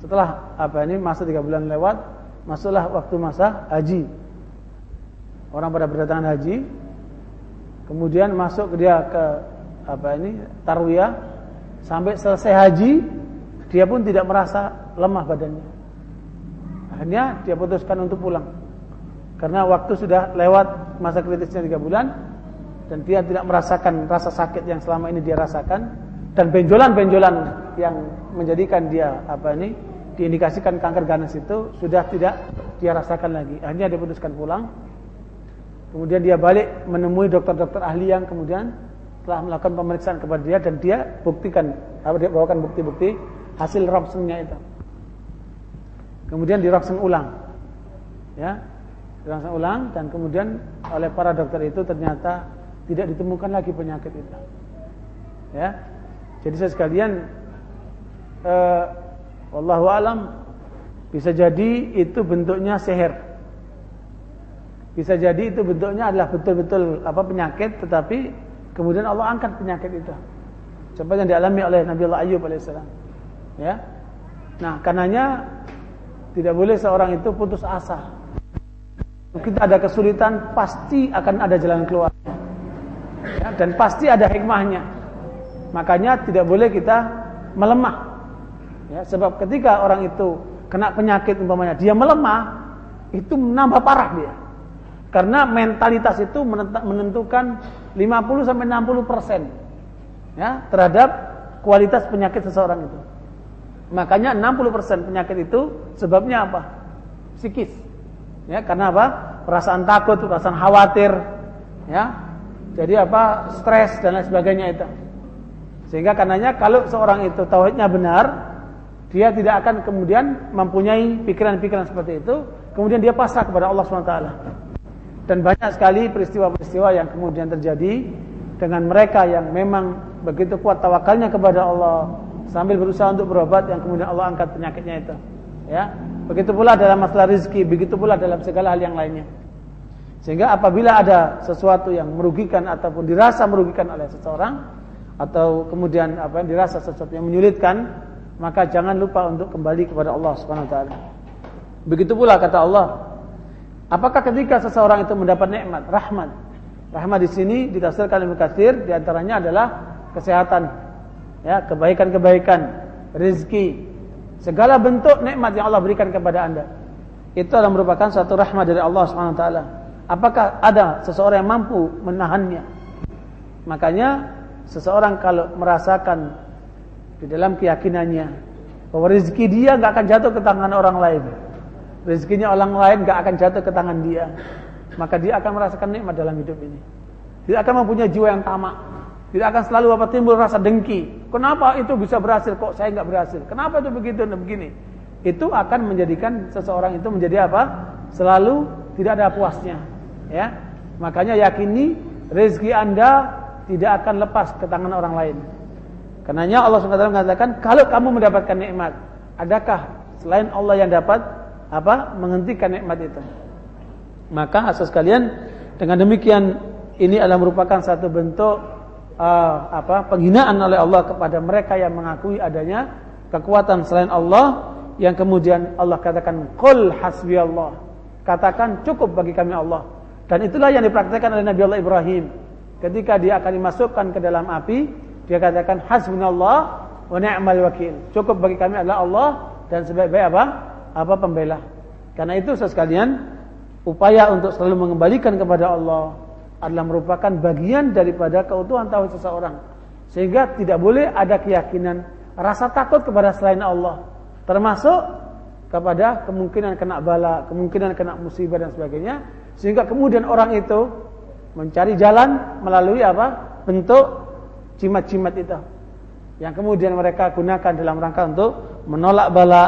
[SPEAKER 1] setelah apa ini masa tiga bulan lewat masuklah waktu masa haji. Orang pada berdatangan haji, kemudian masuk dia ke apa ini tarwiyah sampai selesai haji dia pun tidak merasa lemah badannya. Akhirnya dia putuskan untuk pulang. Karena waktu sudah lewat masa kritisnya tiga bulan dan dia tidak merasakan rasa sakit yang selama ini dia rasakan dan benjolan-benjolan yang menjadikan dia apa ini diindikasikan kanker ganas itu sudah tidak dia rasakan lagi. Akhirnya dia putuskan pulang. Kemudian dia balik menemui dokter-dokter ahli yang kemudian telah melakukan pemeriksaan kepada dia dan dia buktikan, dia bawakan bukti-bukti hasil ronsennya itu. Kemudian di ronsen ulang. Ya. Ronsen ulang dan kemudian oleh para dokter itu ternyata tidak ditemukan lagi penyakit itu. Ya. Jadi saya sekalian eh, wallahu alam bisa jadi itu bentuknya seher. Bisa jadi itu bentuknya adalah betul-betul apa penyakit tetapi kemudian Allah angkat penyakit itu. Seperti yang dialami oleh Nabi Allah Ayub alaihissalam. Ya. Nah, karenanya tidak boleh seorang itu putus asa. Kita ada kesulitan, pasti akan ada jalan keluar. Ya, dan pasti ada hikmahnya. Makanya tidak boleh kita melemah. Ya, sebab ketika orang itu kena penyakit umpamanya, dia melemah, itu menambah parah dia. Karena mentalitas itu menentukan 50 sampai 60 persen ya, terhadap kualitas penyakit seseorang itu. Makanya 60 persen penyakit itu sebabnya apa? Psikis. Ya, karena apa? Perasaan takut, perasaan khawatir, ya. Jadi apa? Stres dan lain sebagainya itu. Sehingga karenanya kalau seorang itu tauhidnya benar, dia tidak akan kemudian mempunyai pikiran-pikiran seperti itu, kemudian dia pasrah kepada Allah SWT. Dan banyak sekali peristiwa-peristiwa yang kemudian terjadi dengan mereka yang memang begitu kuat tawakalnya kepada Allah sambil berusaha untuk berobat yang kemudian Allah angkat penyakitnya itu. Ya. Begitu pula dalam masalah rezeki, begitu pula dalam segala hal yang lainnya. Sehingga apabila ada sesuatu yang merugikan ataupun dirasa merugikan oleh seseorang atau kemudian apa yang dirasa sesuatu yang menyulitkan, maka jangan lupa untuk kembali kepada Allah Subhanahu wa taala. Begitu pula kata Allah, Apakah ketika seseorang itu mendapat nikmat, rahmat? Rahmat di sini ditafsirkan Ibnu Katsir di antaranya adalah kesehatan, ya, kebaikan-kebaikan, rezeki, segala bentuk nikmat yang Allah berikan kepada Anda. Itu adalah merupakan satu rahmat dari Allah taala. Apakah ada seseorang yang mampu menahannya? Makanya seseorang kalau merasakan di dalam keyakinannya bahwa rezeki dia nggak akan jatuh ke tangan orang lain, rezekinya orang lain gak akan jatuh ke tangan dia, maka dia akan merasakan nikmat dalam hidup ini. Tidak akan mempunyai jiwa yang tamak. Tidak akan selalu apa timbul rasa dengki. Kenapa itu bisa berhasil kok saya nggak berhasil? Kenapa itu begitu dan begini? Itu akan menjadikan seseorang itu menjadi apa? Selalu tidak ada puasnya. Ya. Makanya yakini rezeki Anda tidak akan lepas ke tangan orang lain. Karenanya Allah SWT mengatakan, kalau kamu mendapatkan nikmat, adakah selain Allah yang dapat apa menghentikan nikmat itu. Maka asas kalian dengan demikian ini adalah merupakan satu bentuk uh, apa penghinaan oleh Allah kepada mereka yang mengakui adanya kekuatan selain Allah yang kemudian Allah katakan qul hasbiyallah. Katakan cukup bagi kami Allah. Dan itulah yang dipraktikkan oleh Nabi Allah Ibrahim. Ketika dia akan dimasukkan ke dalam api, dia katakan hasbunallah wa ni'mal wakil. Cukup bagi kami adalah Allah dan sebaik-baik apa? apa pembela. Karena itu sekalian upaya untuk selalu mengembalikan kepada Allah adalah merupakan bagian daripada keutuhan tauhid seseorang. Sehingga tidak boleh ada keyakinan rasa takut kepada selain Allah. Termasuk kepada kemungkinan kena bala, kemungkinan kena musibah dan sebagainya. Sehingga kemudian orang itu mencari jalan melalui apa? Bentuk jimat-jimat itu. Yang kemudian mereka gunakan dalam rangka untuk menolak bala,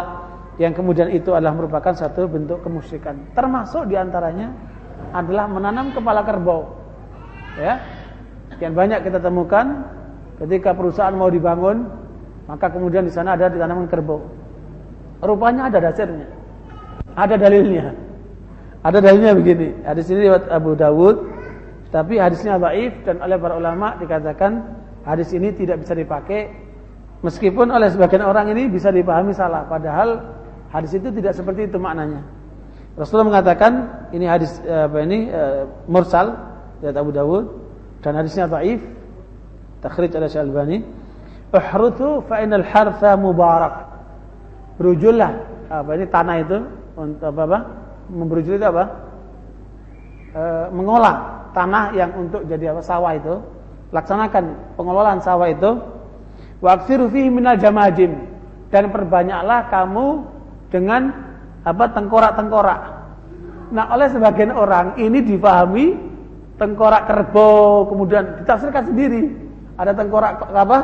[SPEAKER 1] yang kemudian itu adalah merupakan satu bentuk kemusyrikan. Termasuk di antaranya adalah menanam kepala kerbau. Ya, yang banyak kita temukan ketika perusahaan mau dibangun, maka kemudian di sana ada ditanamkan kerbau. Rupanya ada dasarnya, ada dalilnya. Ada dalilnya begini. Hadis ini riwayat Abu Dawud, tapi hadisnya dhaif dan oleh para ulama dikatakan hadis ini tidak bisa dipakai meskipun oleh sebagian orang ini bisa dipahami salah padahal Hadis itu tidak seperti itu maknanya. Rasulullah mengatakan ini hadis eh, apa ini uh, mursal dari Abu Dawud dan hadisnya dhaif. Takhrij oleh Syalbani. Uhruthu fa innal hartha mubarak. Berujullah apa ini tanah itu untuk apa apa? Memberujul itu apa? E, mengolah tanah yang untuk jadi apa sawah itu. Laksanakan pengelolaan sawah itu. Wa aksiru fihi minal jamajim dan perbanyaklah kamu dengan apa tengkorak-tengkorak. Nah, oleh sebagian orang ini dipahami tengkorak kerbau, kemudian ditafsirkan sendiri. Ada tengkorak apa?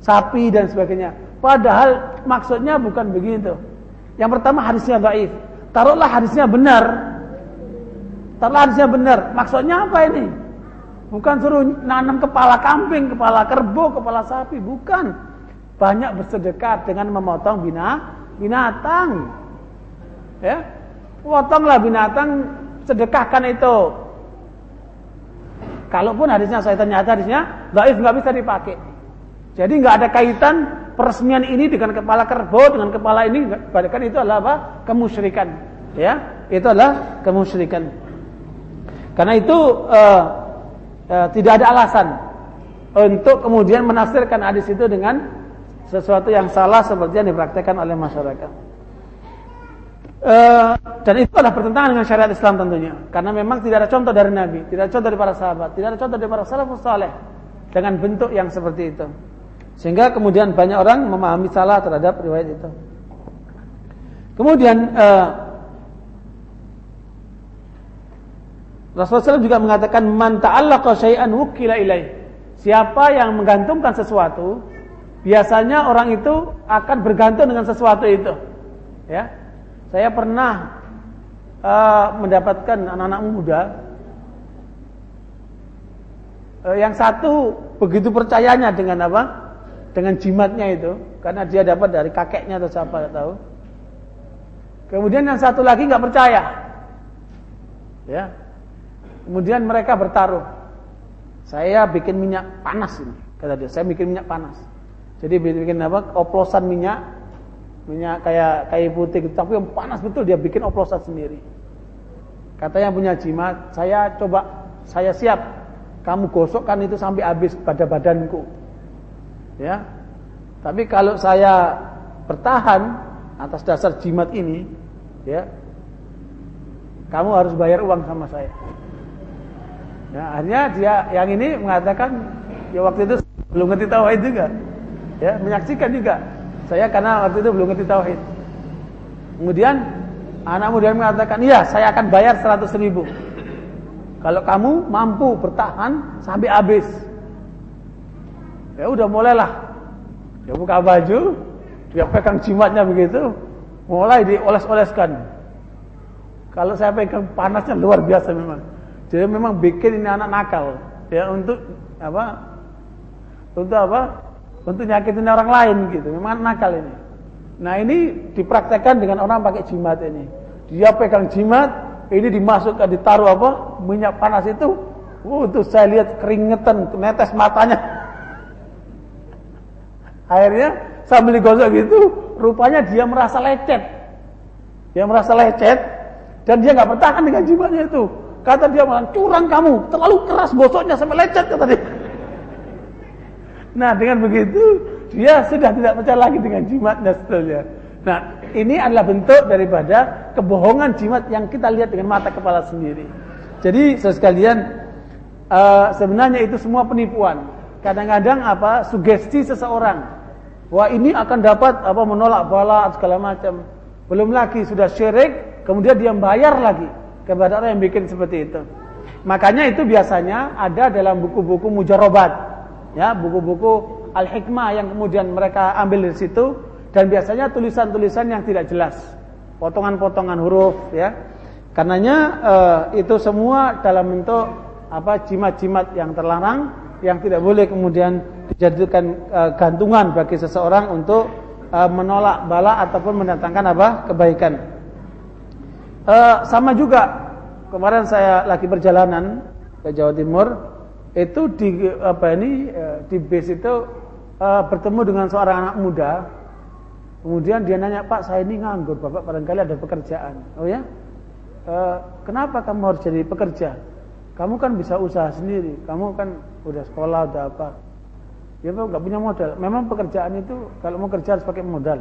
[SPEAKER 1] Sapi dan sebagainya. Padahal maksudnya bukan begitu. Yang pertama hadisnya dhaif. Taruhlah hadisnya benar. Taruhlah hadisnya benar. Maksudnya apa ini? Bukan suruh nanam kepala kambing, kepala kerbau, kepala sapi, bukan. Banyak bersedekah dengan memotong bina, binatang. Ya. Potonglah binatang, sedekahkan itu. Kalaupun hadisnya saya ternyata hadisnya dhaif nggak bisa dipakai. Jadi nggak ada kaitan peresmian ini dengan kepala kerbau dengan kepala ini bahkan itu adalah apa? kemusyrikan. Ya, itu adalah kemusyrikan. Karena itu uh, uh, tidak ada alasan untuk kemudian menafsirkan hadis itu dengan sesuatu yang salah seperti yang dipraktekkan oleh masyarakat. Uh, dan itu adalah bertentangan dengan syariat Islam tentunya. Karena memang tidak ada contoh dari Nabi, tidak ada contoh dari para sahabat, tidak ada contoh dari para salafus saleh dengan bentuk yang seperti itu. Sehingga kemudian banyak orang memahami salah terhadap riwayat itu. Kemudian uh, Rasulullah SAW juga mengatakan man ta'allaqa syai'an wukila ilaih. Siapa yang menggantungkan sesuatu, biasanya orang itu akan bergantung dengan sesuatu itu. Ya. Saya pernah uh, mendapatkan anak-anak muda uh, yang satu begitu percayanya dengan apa? Dengan jimatnya itu, karena dia dapat dari kakeknya atau siapa tidak tahu. Kemudian yang satu lagi nggak percaya. Ya, Kemudian mereka bertaruh. Saya bikin minyak panas ini, kata dia. Saya bikin minyak panas. Jadi bikin apa? Oplosan minyak, minyak kayak kayu putih, tapi yang panas betul dia bikin oplosan sendiri. Katanya punya jimat, saya coba, saya siap. Kamu gosokkan itu sampai habis pada badanku. Ya. Tapi kalau saya bertahan atas dasar jimat ini, ya, kamu harus bayar uang sama saya. Ya, akhirnya dia yang ini mengatakan ya waktu itu belum ngerti tauhid juga. Ya, menyaksikan juga. Saya karena waktu itu belum ngerti tauhid. Kemudian anak muda mengatakan, "Iya, saya akan bayar 100 ribu Kalau kamu mampu bertahan sampai habis." Ya udah mulailah. Dia buka baju, dia pegang jimatnya begitu, mulai dioles-oleskan. Kalau saya pegang panasnya luar biasa memang. Jadi memang bikin ini anak nakal ya untuk apa? Untuk apa? Untuk nyakitin orang lain gitu. Memang nakal ini. Nah ini dipraktekkan dengan orang pakai jimat ini. Dia pegang jimat, ini dimasukkan ditaruh apa? Minyak panas itu. Oh, itu saya lihat keringetan, netes matanya. Akhirnya sambil digosok gitu, rupanya dia merasa lecet. Dia merasa lecet dan dia nggak bertahan dengan jimatnya itu. Kata dia malah curang kamu, terlalu keras gosoknya sampai lecet kata dia. Nah dengan begitu dia sudah tidak percaya lagi dengan jimat dan seterusnya. Nah ini adalah bentuk daripada kebohongan jimat yang kita lihat dengan mata kepala sendiri. Jadi sekalian uh, sebenarnya itu semua penipuan. Kadang-kadang apa sugesti seseorang. Wah ini akan dapat apa menolak bala segala macam. Belum lagi sudah syirik, kemudian dia bayar lagi kepada orang yang bikin seperti itu. Makanya itu biasanya ada dalam buku-buku mujarobat, ya buku-buku al-hikmah yang kemudian mereka ambil dari situ dan biasanya tulisan-tulisan yang tidak jelas, potongan-potongan huruf, ya. Karenanya eh, itu semua dalam bentuk apa jimat-jimat yang terlarang yang tidak boleh kemudian dijadikan eh, gantungan bagi seseorang untuk eh, menolak bala ataupun mendatangkan apa kebaikan. Uh, sama juga kemarin saya lagi perjalanan ke Jawa Timur itu di apa ini eh, di base itu uh, bertemu dengan seorang anak muda. Kemudian dia nanya Pak saya ini nganggur Bapak barangkali ada pekerjaan. Oh ya? Uh, kenapa kamu harus jadi pekerja? Kamu kan bisa usaha sendiri kamu kan udah sekolah udah apa. Ya Pak nggak punya modal. Memang pekerjaan itu kalau mau kerja harus pakai modal.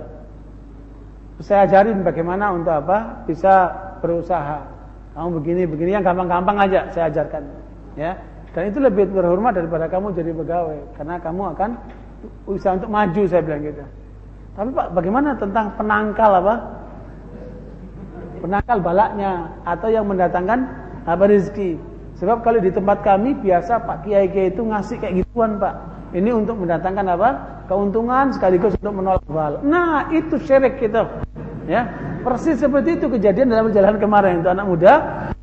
[SPEAKER 1] Saya ajarin bagaimana untuk apa bisa berusaha. Kamu begini begini yang gampang-gampang aja saya ajarkan, ya. Dan itu lebih terhormat daripada kamu jadi pegawai karena kamu akan usaha untuk maju saya bilang gitu. Tapi Pak, bagaimana tentang penangkal apa? Penangkal balaknya atau yang mendatangkan apa rezeki. Sebab kalau di tempat kami biasa Pak Kiai Kiai itu ngasih kayak gituan Pak. Ini untuk mendatangkan apa? Keuntungan sekaligus untuk menolak bala. Nah itu syirik kita. Ya, persis seperti itu kejadian dalam perjalanan kemarin itu anak muda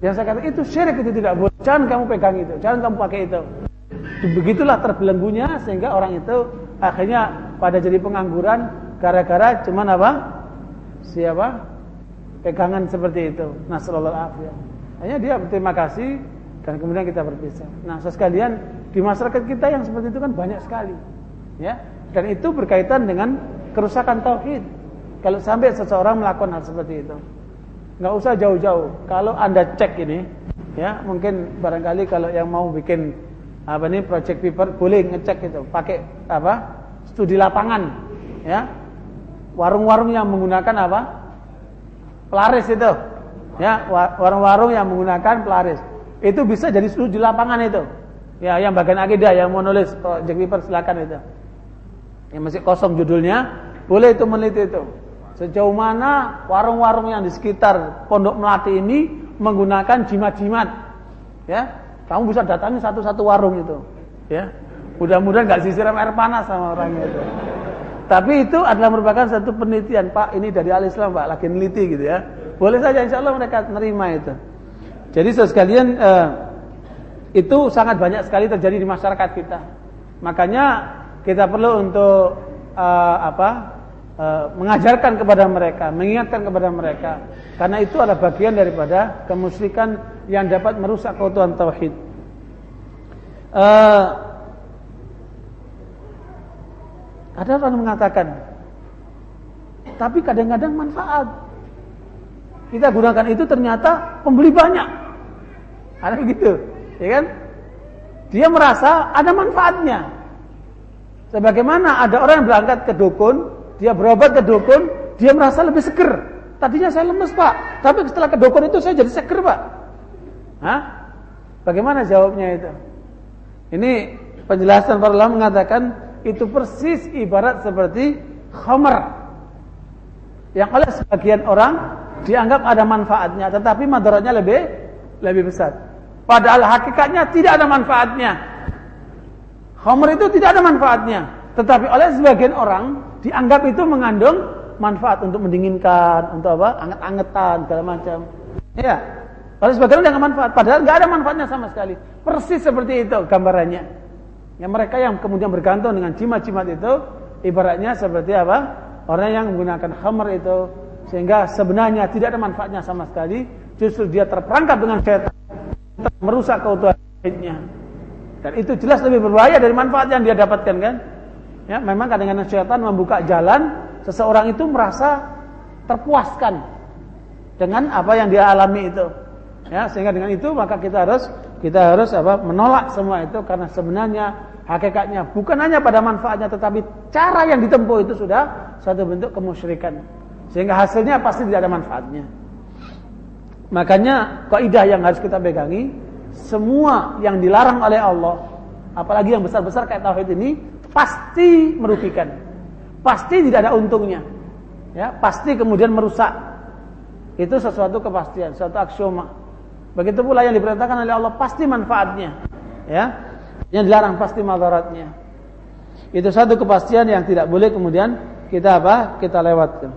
[SPEAKER 1] yang saya kata itu syirik itu tidak boleh Jangan kamu pegang itu, jangan kamu pakai itu. Begitulah terbelenggunya sehingga orang itu akhirnya pada jadi pengangguran gara-gara cuman apa? Siapa? Pegangan seperti itu. Nasallallahu alaihi Hanya dia berterima kasih dan kemudian kita berpisah. Nah, sekalian di masyarakat kita yang seperti itu kan banyak sekali. Ya. Dan itu berkaitan dengan kerusakan tauhid. Kalau sampai seseorang melakukan hal seperti itu. nggak usah jauh-jauh. Kalau Anda cek ini, ya, mungkin barangkali kalau yang mau bikin apa nih project paper boleh ngecek itu, pakai apa? studi lapangan, ya. Warung-warung yang menggunakan apa? pelaris itu. Ya, warung-warung yang menggunakan pelaris. Itu bisa jadi studi lapangan itu. Ya, yang bagian akidah yang mau nulis project paper silakan itu. Yang masih kosong judulnya, boleh itu meneliti itu. Sejauh mana warung-warung yang di sekitar Pondok Melati ini menggunakan jimat-jimat. Ya, kamu bisa datangi satu-satu warung itu. Ya, mudah-mudahan nggak disiram air panas sama orangnya itu. Tapi itu adalah merupakan satu penelitian, Pak. Ini dari al Islam, Pak, lagi neliti gitu ya. Boleh saja, insya Allah mereka menerima itu. Jadi sekalian eh, itu sangat banyak sekali terjadi di masyarakat kita. Makanya kita perlu untuk eh, apa? Eh, mengajarkan kepada mereka, mengingatkan kepada mereka. Karena itu adalah bagian daripada kemusyrikan yang dapat merusak keutuhan tauhid. Uh, ada orang mengatakan, tapi kadang-kadang manfaat. Kita gunakan itu ternyata pembeli banyak. Ada begitu, ya kan? Dia merasa ada manfaatnya. Sebagaimana ada orang yang berangkat ke dukun, dia berobat ke dukun, dia merasa lebih seger. Tadinya saya lemes pak, tapi setelah ke dukun itu saya jadi seger pak. Hah? Bagaimana jawabnya itu? Ini penjelasan para ulama mengatakan itu persis ibarat seperti khamar yang oleh sebagian orang dianggap ada manfaatnya, tetapi madaratnya lebih lebih besar. Padahal hakikatnya tidak ada manfaatnya. Khamar itu tidak ada manfaatnya, tetapi oleh sebagian orang dianggap itu mengandung manfaat untuk mendinginkan, untuk apa? Anget-angetan segala macam. Ya. Kalau sebagian dengan manfaat, padahal nggak ada manfaatnya sama sekali. Persis seperti itu gambarannya. Yang mereka yang kemudian bergantung dengan jimat-jimat itu, ibaratnya seperti apa? Orang yang menggunakan khamar itu, sehingga sebenarnya tidak ada manfaatnya sama sekali, justru dia terperangkap dengan setan, merusak keutuhan. Dan itu jelas lebih berbahaya dari manfaat yang dia dapatkan kan? Ya, memang kadang-kadang syaitan membuka jalan seseorang itu merasa terpuaskan dengan apa yang dia alami itu. Ya, sehingga dengan itu maka kita harus kita harus apa? menolak semua itu karena sebenarnya hakikatnya bukan hanya pada manfaatnya tetapi cara yang ditempuh itu sudah satu bentuk kemusyrikan. Sehingga hasilnya pasti tidak ada manfaatnya. Makanya kaidah yang harus kita pegangi semua yang dilarang oleh Allah apalagi yang besar-besar kayak tauhid ini pasti merugikan. Pasti tidak ada untungnya. Ya, pasti kemudian merusak. Itu sesuatu kepastian, suatu aksioma. Begitu pula yang diperintahkan oleh Allah pasti manfaatnya. Ya. Yang dilarang pasti madaratnya. Itu satu kepastian yang tidak boleh kemudian kita apa? Kita lewatkan.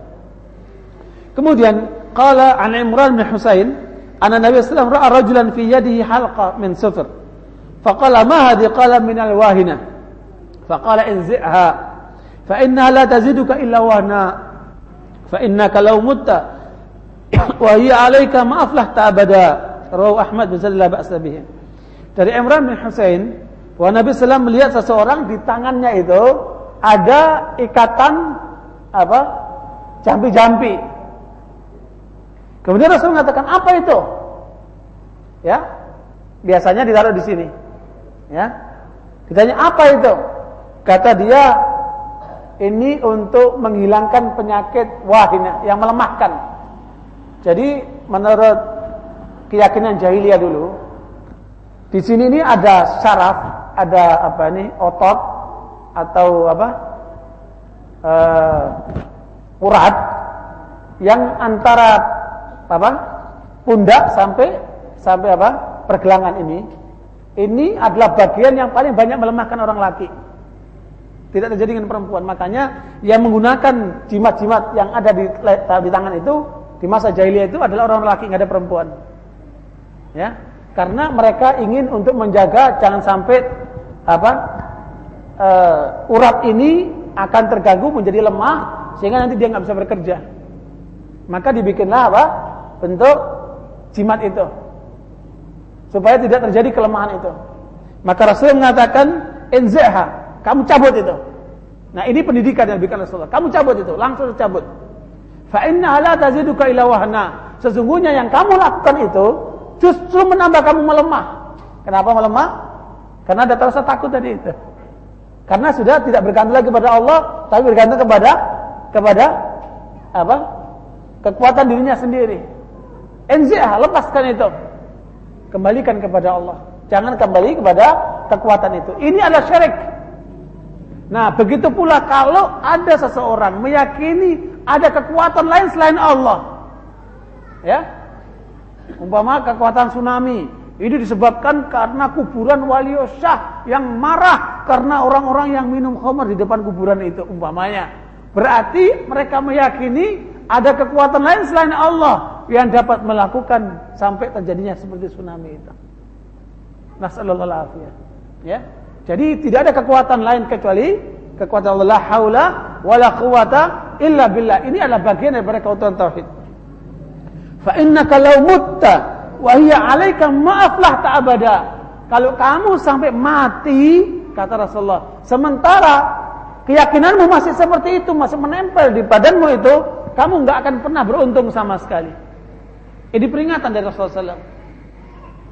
[SPEAKER 1] Kemudian qala an Imran bin Husain anna Nabi sallallahu alaihi wasallam ra'a rajulan fi yadihi halqa min sufr. Faqala ma hadhi qala min al-wahina. فقال انزعها فإنها لا تزيدك إلا وهنا فإنك لو مت وهي عليك ما أفلحت أبدا رواه أحمد bin la ba'sa bihi dari Imran bin Husain bahwa Nabi SAW melihat seseorang di tangannya itu ada ikatan apa jampi-jampi kemudian Rasul mengatakan apa itu ya biasanya ditaruh di sini ya ditanya apa itu Kata dia, ini untuk menghilangkan penyakit wahina yang melemahkan. Jadi menurut keyakinan jahiliyah dulu, di sini ini ada saraf, ada apa ini otot atau apa uh, urat yang antara apa pundak sampai sampai apa pergelangan ini ini adalah bagian yang paling banyak melemahkan orang laki. Tidak terjadi dengan perempuan. Makanya yang menggunakan jimat-jimat yang ada di, di tangan itu di masa jahiliyah itu adalah orang laki, nggak ada perempuan. Ya. Karena mereka ingin untuk menjaga jangan sampai apa uh, urat ini akan terganggu menjadi lemah sehingga nanti dia nggak bisa bekerja. Maka dibikinlah apa? Bentuk jimat itu. Supaya tidak terjadi kelemahan itu. Maka Rasul mengatakan enzeha, kamu cabut itu. Nah, ini pendidikan yang diberikan Rasulullah. Kamu cabut itu, langsung cabut. Fa inna la taziduka ila wahna. Sesungguhnya yang kamu lakukan itu justru menambah kamu melemah. Kenapa melemah? Karena ada rasa takut tadi itu. Karena sudah tidak bergantung lagi kepada Allah, tapi bergantung kepada kepada apa? Kekuatan dirinya sendiri. Enzi'ah, lepaskan itu. Kembalikan kepada Allah. Jangan kembali kepada kekuatan itu. Ini adalah syirik. Nah, begitu pula kalau ada seseorang meyakini ada kekuatan lain selain Allah. Ya. Umpama kekuatan tsunami, ini disebabkan karena kuburan wali syah yang marah karena orang-orang yang minum khamar di depan kuburan itu umpamanya. Berarti mereka meyakini ada kekuatan lain selain Allah yang dapat melakukan sampai terjadinya seperti tsunami itu. Nasallallahu alaihi Ya. Jadi tidak ada kekuatan lain kecuali kekuatan Allah. La haula wala quwata illa billah. Ini adalah bagian daripada kekuatan tauhid. Fa innaka law mutta wa hiya 'alaika ma aflahta abada. Kalau kamu sampai mati, kata Rasulullah, sementara keyakinanmu masih seperti itu, masih menempel di badanmu itu, kamu enggak akan pernah beruntung sama sekali. Ini peringatan dari Rasulullah SAW.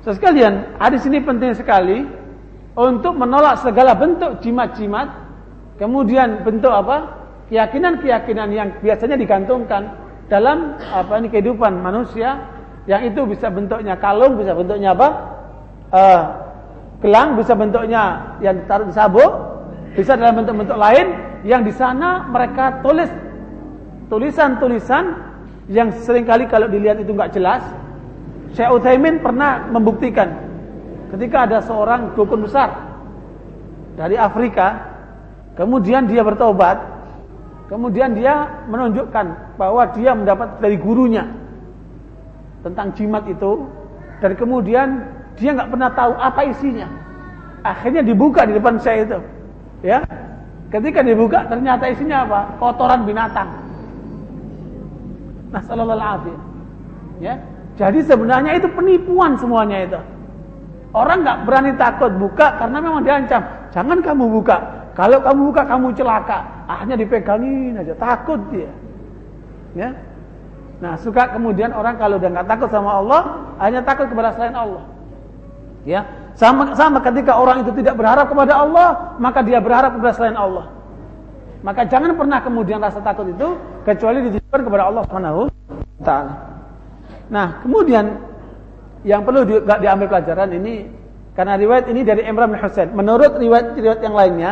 [SPEAKER 1] Sekalian, hadis ini penting sekali untuk menolak segala bentuk jimat-jimat, kemudian bentuk apa? keyakinan-keyakinan yang biasanya digantungkan dalam apa ini kehidupan manusia yang itu bisa bentuknya kalung, bisa bentuknya apa? Uh, gelang, bisa bentuknya yang ditaruh di sabuk, bisa dalam bentuk-bentuk lain yang di sana mereka tulis tulisan-tulisan yang sering kali kalau dilihat itu nggak jelas. Syekh Utsaimin pernah membuktikan ketika ada seorang dukun besar dari Afrika, kemudian dia bertobat, kemudian dia menunjukkan bahwa dia mendapat dari gurunya tentang jimat itu, dan kemudian dia nggak pernah tahu apa isinya. Akhirnya dibuka di depan saya itu, ya. Ketika dibuka ternyata isinya apa? Kotoran binatang. Nah, sallallahu alaihi Ya. Jadi sebenarnya itu penipuan semuanya itu. Orang nggak berani takut buka karena memang diancam. Jangan kamu buka. Kalau kamu buka kamu celaka. Akhirnya dipegangin aja takut dia. Ya. Nah suka kemudian orang kalau udah nggak takut sama Allah, hanya takut kepada selain Allah. Ya. Sama sama ketika orang itu tidak berharap kepada Allah, maka dia berharap kepada selain Allah. Maka jangan pernah kemudian rasa takut itu kecuali ditujukan kepada Allah Subhanahu taala. Nah, kemudian yang perlu di, diambil pelajaran ini karena riwayat ini dari Imran bin Husain. Menurut riwayat-riwayat yang lainnya,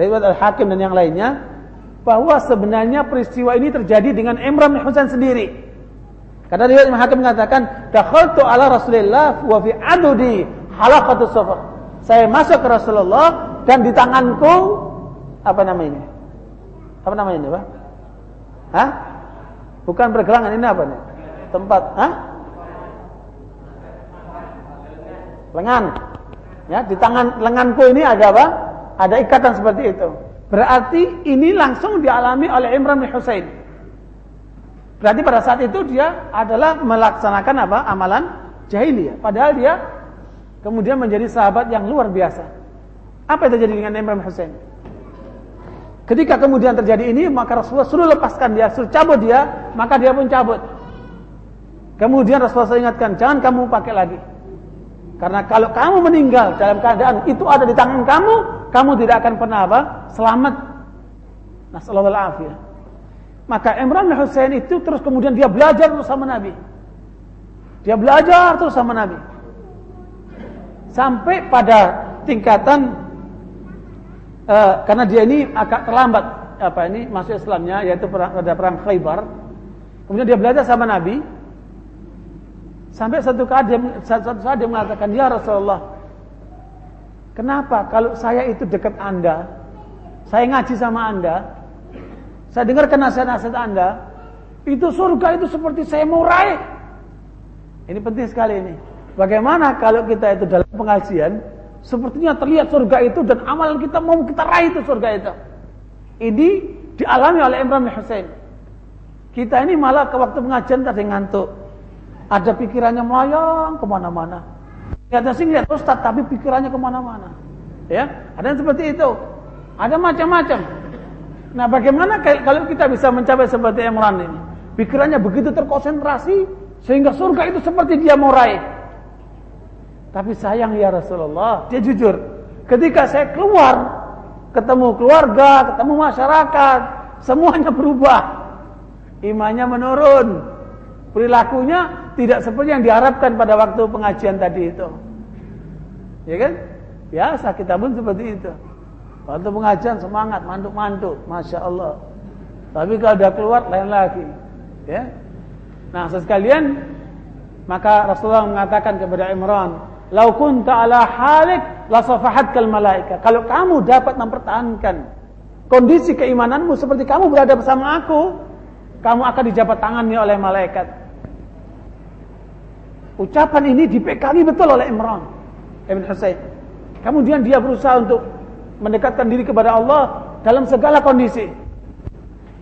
[SPEAKER 1] riwayat Al-Hakim dan yang lainnya, bahwa sebenarnya peristiwa ini terjadi dengan Imran bin Husain sendiri. Karena riwayat Al-Hakim mengatakan, "Dakhaltu ala Rasulillah wa fi adudi halaqatus safar." Saya masuk ke Rasulullah dan di tanganku apa namanya? Apa namanya ini, Pak? Hah? Bukan pergelangan ini apa nih? Tempat, hah? Lengan. Ya, di tangan lenganku ini ada apa? Ada ikatan seperti itu. Berarti ini langsung dialami oleh Imran bin Husain. Berarti pada saat itu dia adalah melaksanakan apa? Amalan jahiliyah. Padahal dia kemudian menjadi sahabat yang luar biasa. Apa yang terjadi dengan Imran bin Husain? Ketika kemudian terjadi ini, maka Rasulullah suruh lepaskan dia, suruh cabut dia, maka dia pun cabut. Kemudian Rasulullah ingatkan, jangan kamu pakai lagi. Karena kalau kamu meninggal dalam keadaan itu ada di tangan kamu, kamu tidak akan pernah apa? Selamat. Nasallallahu alaihi Maka Imran bin Husain itu terus kemudian dia belajar terus sama Nabi. Dia belajar terus sama Nabi. Sampai pada tingkatan uh, karena dia ini agak terlambat apa ini masuk Islamnya yaitu perang, perang Khaybar. Kemudian dia belajar sama Nabi, Sampai satu saat dia, satu saat mengatakan, Ya Rasulullah, kenapa kalau saya itu dekat anda, saya ngaji sama anda, saya dengarkan nasihat-nasihat anda, itu surga itu seperti saya mau raih. Ini penting sekali ini. Bagaimana kalau kita itu dalam pengajian sepertinya terlihat surga itu dan amalan kita mau kita raih itu surga itu. Ini dialami oleh Imran bin Hussein. Kita ini malah ke waktu pengajian tadi ngantuk. Ada pikirannya melayang ke mana-mana. Lihatnya sih lihat tapi pikirannya ke mana-mana. Ya, ada yang seperti itu. Ada macam-macam. Nah, bagaimana kalau kita bisa mencapai seperti Imran ini? Pikirannya begitu terkonsentrasi sehingga surga itu seperti dia mau raih. Tapi sayang ya Rasulullah, dia jujur. Ketika saya keluar, ketemu keluarga, ketemu masyarakat, semuanya berubah imannya menurun. Perilakunya tidak seperti yang diharapkan pada waktu pengajian tadi itu. Ya kan? Biasa kita pun seperti itu. Waktu pengajian semangat, mantuk-mantuk, masya Allah. Tapi kalau sudah keluar lain lagi. Ya. Nah, sekalian, maka Rasulullah mengatakan kepada Imran, "Lau kunta ala halik la kal malaika." Kalau kamu dapat mempertahankan kondisi keimananmu seperti kamu berada bersama aku, kamu akan dijabat tangannya oleh malaikat. Ucapan ini dipegangi betul oleh Imran Ibn Husayn. Kemudian dia berusaha untuk mendekatkan diri kepada Allah dalam segala kondisi.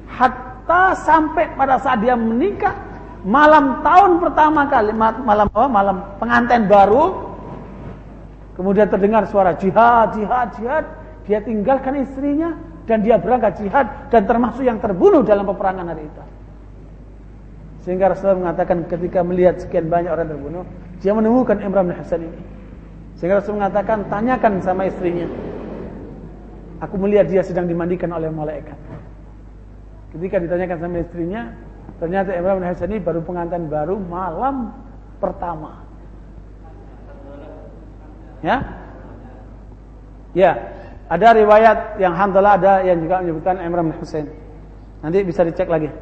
[SPEAKER 1] Hatta sampai pada saat dia menikah, malam tahun pertama kali, malam apa? Malam pengantin baru, kemudian terdengar suara jihad, jihad, jihad. Dia tinggalkan istrinya, dan dia berangkat jihad dan termasuk yang terbunuh dalam peperangan hari itu. Sehingga Rasulullah mengatakan ketika melihat sekian banyak orang terbunuh, dia menemukan Imran bin Hasan ini. Sehingga Rasulullah mengatakan, tanyakan sama istrinya. Aku melihat dia sedang dimandikan oleh malaikat. Ketika ditanyakan sama istrinya, ternyata Imran bin Hasan ini baru pengantin baru malam pertama. Ya? Ya, ada riwayat yang alhamdulillah ada yang juga menyebutkan Imran bin. Nanti bisa dicek lagi.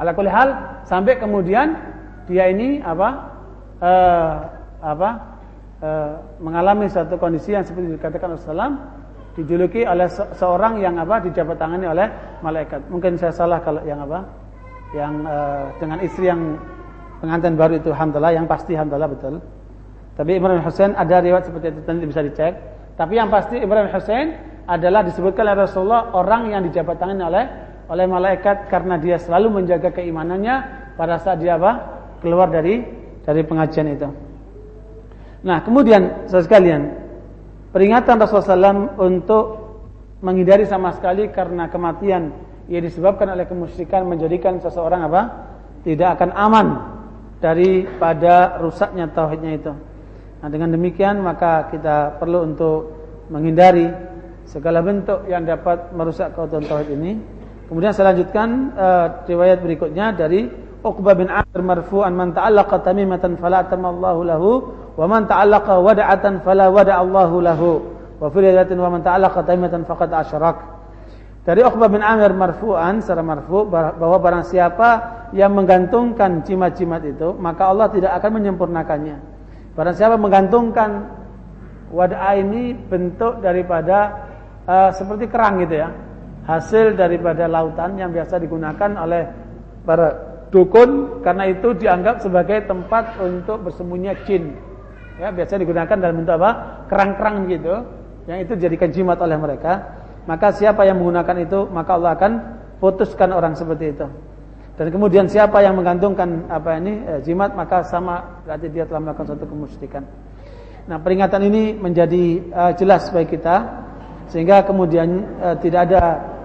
[SPEAKER 1] Ala kulli hal sampai kemudian dia ini apa? Uh, apa? Uh, mengalami satu kondisi yang seperti dikatakan Rasulullah dijuluki oleh se seorang yang apa dijabat tangani oleh malaikat. Mungkin saya salah kalau yang apa? Yang uh, dengan istri yang pengantin baru itu alhamdulillah yang pasti alhamdulillah betul. Tapi Imran Husain ada riwayat seperti itu nanti bisa dicek. Tapi yang pasti Ibrahim Hussein adalah disebutkan oleh Rasulullah orang yang dijabat tangan oleh oleh malaikat karena dia selalu menjaga keimanannya pada saat dia apa? keluar dari dari pengajian itu. Nah, kemudian sekalian, peringatan Rasulullah SAW untuk menghindari sama sekali karena kematian yang disebabkan oleh kemusyrikan menjadikan seseorang apa? tidak akan aman daripada rusaknya tauhidnya itu. Nah, dengan demikian maka kita perlu untuk menghindari segala bentuk yang dapat merusak keutuhan tauhid ini. Kemudian saya lanjutkan uh, riwayat berikutnya dari Uqbah bin Amir marfu'an man ta'allaqa tamimatan fala tamallahu lahu wa man ta'allaqa wada'atan fala wada'allahu lahu wa fi riwayatin wa man ta'allaqa tamimatan faqad asyrak. Dari Uqbah bin Amir marfu'an secara marfu bahwa barang siapa yang menggantungkan jimat-jimat itu maka Allah tidak akan menyempurnakannya. Barang siapa menggantungkan wadah ini bentuk daripada uh, seperti kerang gitu ya. Hasil daripada lautan yang biasa digunakan oleh para dukun karena itu dianggap sebagai tempat untuk bersembunyi jin. Ya, biasa digunakan dalam bentuk apa? Kerang-kerang gitu. Yang itu dijadikan jimat oleh mereka. Maka siapa yang menggunakan itu, maka Allah akan putuskan orang seperti itu. Dan kemudian siapa yang menggantungkan apa ini eh, jimat maka sama berarti dia telah melakukan suatu kemusyrikan. Nah, peringatan ini menjadi uh, jelas bagi kita sehingga kemudian uh, tidak ada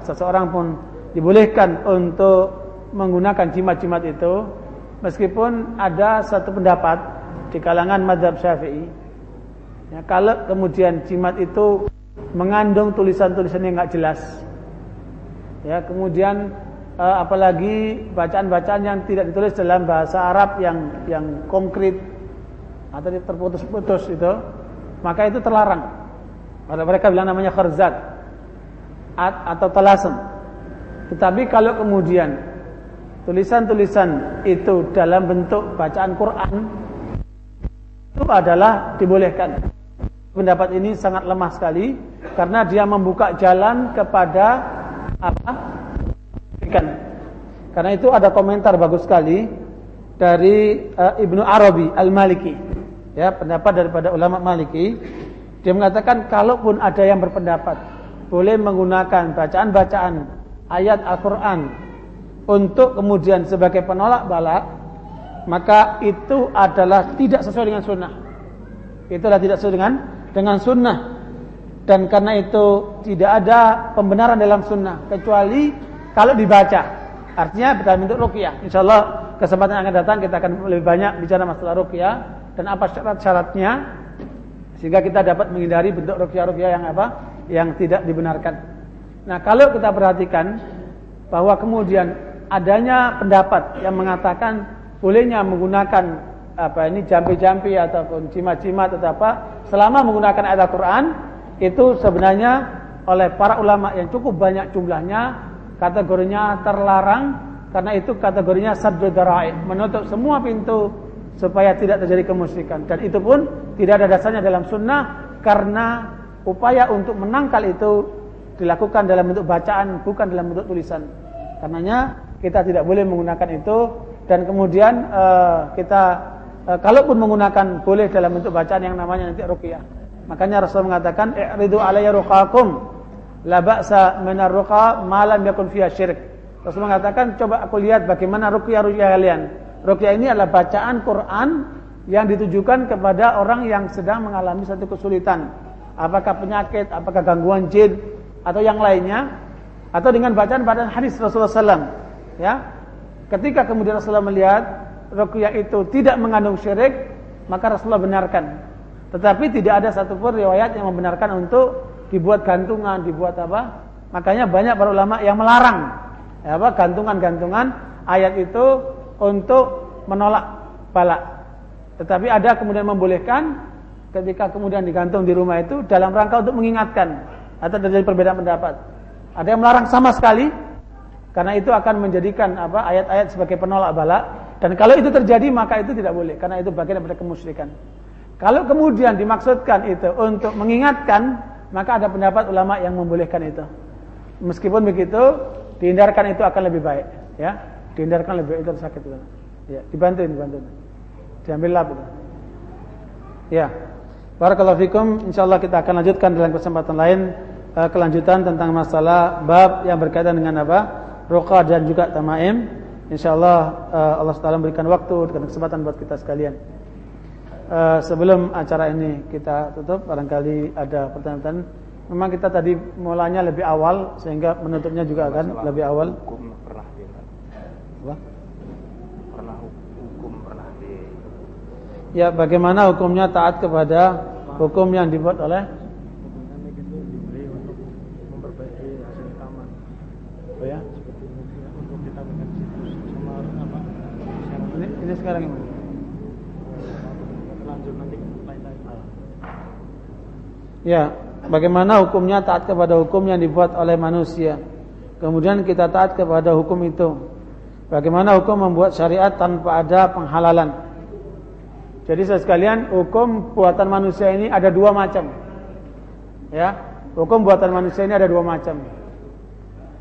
[SPEAKER 1] seseorang pun dibolehkan untuk menggunakan jimat-jimat itu meskipun ada satu pendapat di kalangan madhab syafi'i ya, kalau kemudian jimat itu mengandung tulisan-tulisan yang nggak jelas ya kemudian uh, apalagi bacaan-bacaan yang tidak ditulis dalam bahasa Arab yang yang konkret atau terputus-putus itu, maka itu terlarang. Ada mereka bilang namanya kharzat atau talasem. Tetapi kalau kemudian tulisan-tulisan itu dalam bentuk bacaan Quran itu adalah dibolehkan. Pendapat ini sangat lemah sekali karena dia membuka jalan kepada apa? Kan? Karena itu ada komentar bagus sekali dari uh, Ibnu Arabi Al-Maliki. ya pendapat daripada ulama Maliki dia mengatakan kalaupun ada yang berpendapat boleh menggunakan bacaan-bacaan ayat Al-Qur'an untuk kemudian sebagai penolak balak maka itu adalah tidak sesuai dengan sunnah. Itulah tidak sesuai dengan dengan sunnah. Dan karena itu tidak ada pembenaran dalam sunnah kecuali kalau dibaca. Artinya dalam bentuk ruqyah. Insyaallah kesempatan yang akan datang kita akan lebih banyak bicara masalah ruqyah dan apa syarat-syaratnya sehingga kita dapat menghindari bentuk ruqyah-ruqyah yang apa yang tidak dibenarkan. Nah, kalau kita perhatikan bahwa kemudian adanya pendapat yang mengatakan bolehnya menggunakan apa ini jampi-jampi ataupun jimat-jimat atau apa selama menggunakan ayat Al-Qur'an itu sebenarnya oleh para ulama yang cukup banyak jumlahnya kategorinya terlarang karena itu kategorinya saddud menutup semua pintu supaya tidak terjadi kemusyrikan dan itu pun tidak ada dasarnya dalam sunnah karena upaya untuk menangkal itu dilakukan dalam bentuk bacaan bukan dalam bentuk tulisan. Karenanya kita tidak boleh menggunakan itu. Dan kemudian uh, kita uh, kalaupun menggunakan boleh dalam bentuk bacaan yang namanya nanti ruqyah. Makanya Rasul mengatakan i'ridu alayya ruqakum la ba'sa min ar-ruqa ma lam yakun fiha syirik Rasul mengatakan coba aku lihat bagaimana ruqyah-ruqyah kalian. Ruqyah ini adalah bacaan Quran yang ditujukan kepada orang yang sedang mengalami satu kesulitan. Apakah penyakit, apakah gangguan jin atau yang lainnya atau dengan bacaan-bacaan hadis Rasulullah SAW. Ya, ketika kemudian Rasulullah melihat ruqyah itu tidak mengandung syirik, maka Rasulullah benarkan. Tetapi tidak ada satupun riwayat yang membenarkan untuk dibuat gantungan, dibuat apa? Makanya banyak para ulama yang melarang ya apa gantungan-gantungan ayat itu untuk menolak balak. Tetapi ada kemudian membolehkan ketika kemudian digantung di rumah itu dalam rangka untuk mengingatkan atau terjadi perbedaan pendapat. Ada yang melarang sama sekali karena itu akan menjadikan apa ayat-ayat sebagai penolak balak dan kalau itu terjadi maka itu tidak boleh karena itu bagian daripada kemusyrikan. Kalau kemudian dimaksudkan itu untuk mengingatkan maka ada pendapat ulama yang membolehkan itu. Meskipun begitu dihindarkan itu akan lebih baik ya dihindarkan lebih itu sakit itu. Ya, dibantu dibantu. Diambil lap itu. Ya. Barakallahu fikum. Insyaallah kita akan lanjutkan dalam kesempatan lain uh, kelanjutan tentang masalah bab yang berkaitan dengan apa? Ruqa dan juga tamaim. Insyaallah uh, Allah Taala memberikan waktu dan kesempatan buat kita sekalian. Uh, sebelum acara ini kita tutup, barangkali ada pertanyaan. Memang kita tadi mulanya lebih awal sehingga menutupnya juga akan lebih awal. Hukum pernah apa? Pernah hukum pernah di Ya, bagaimana hukumnya taat kepada hukum yang dibuat oleh Oh ya? Ini, ini sekarang ini. Ya, bagaimana hukumnya taat kepada hukum yang dibuat oleh manusia. Kemudian kita taat kepada hukum itu. Bagaimana hukum membuat syariat tanpa ada penghalalan? Jadi saya sekalian, hukum buatan manusia ini ada dua macam. Ya, hukum buatan manusia ini ada dua macam.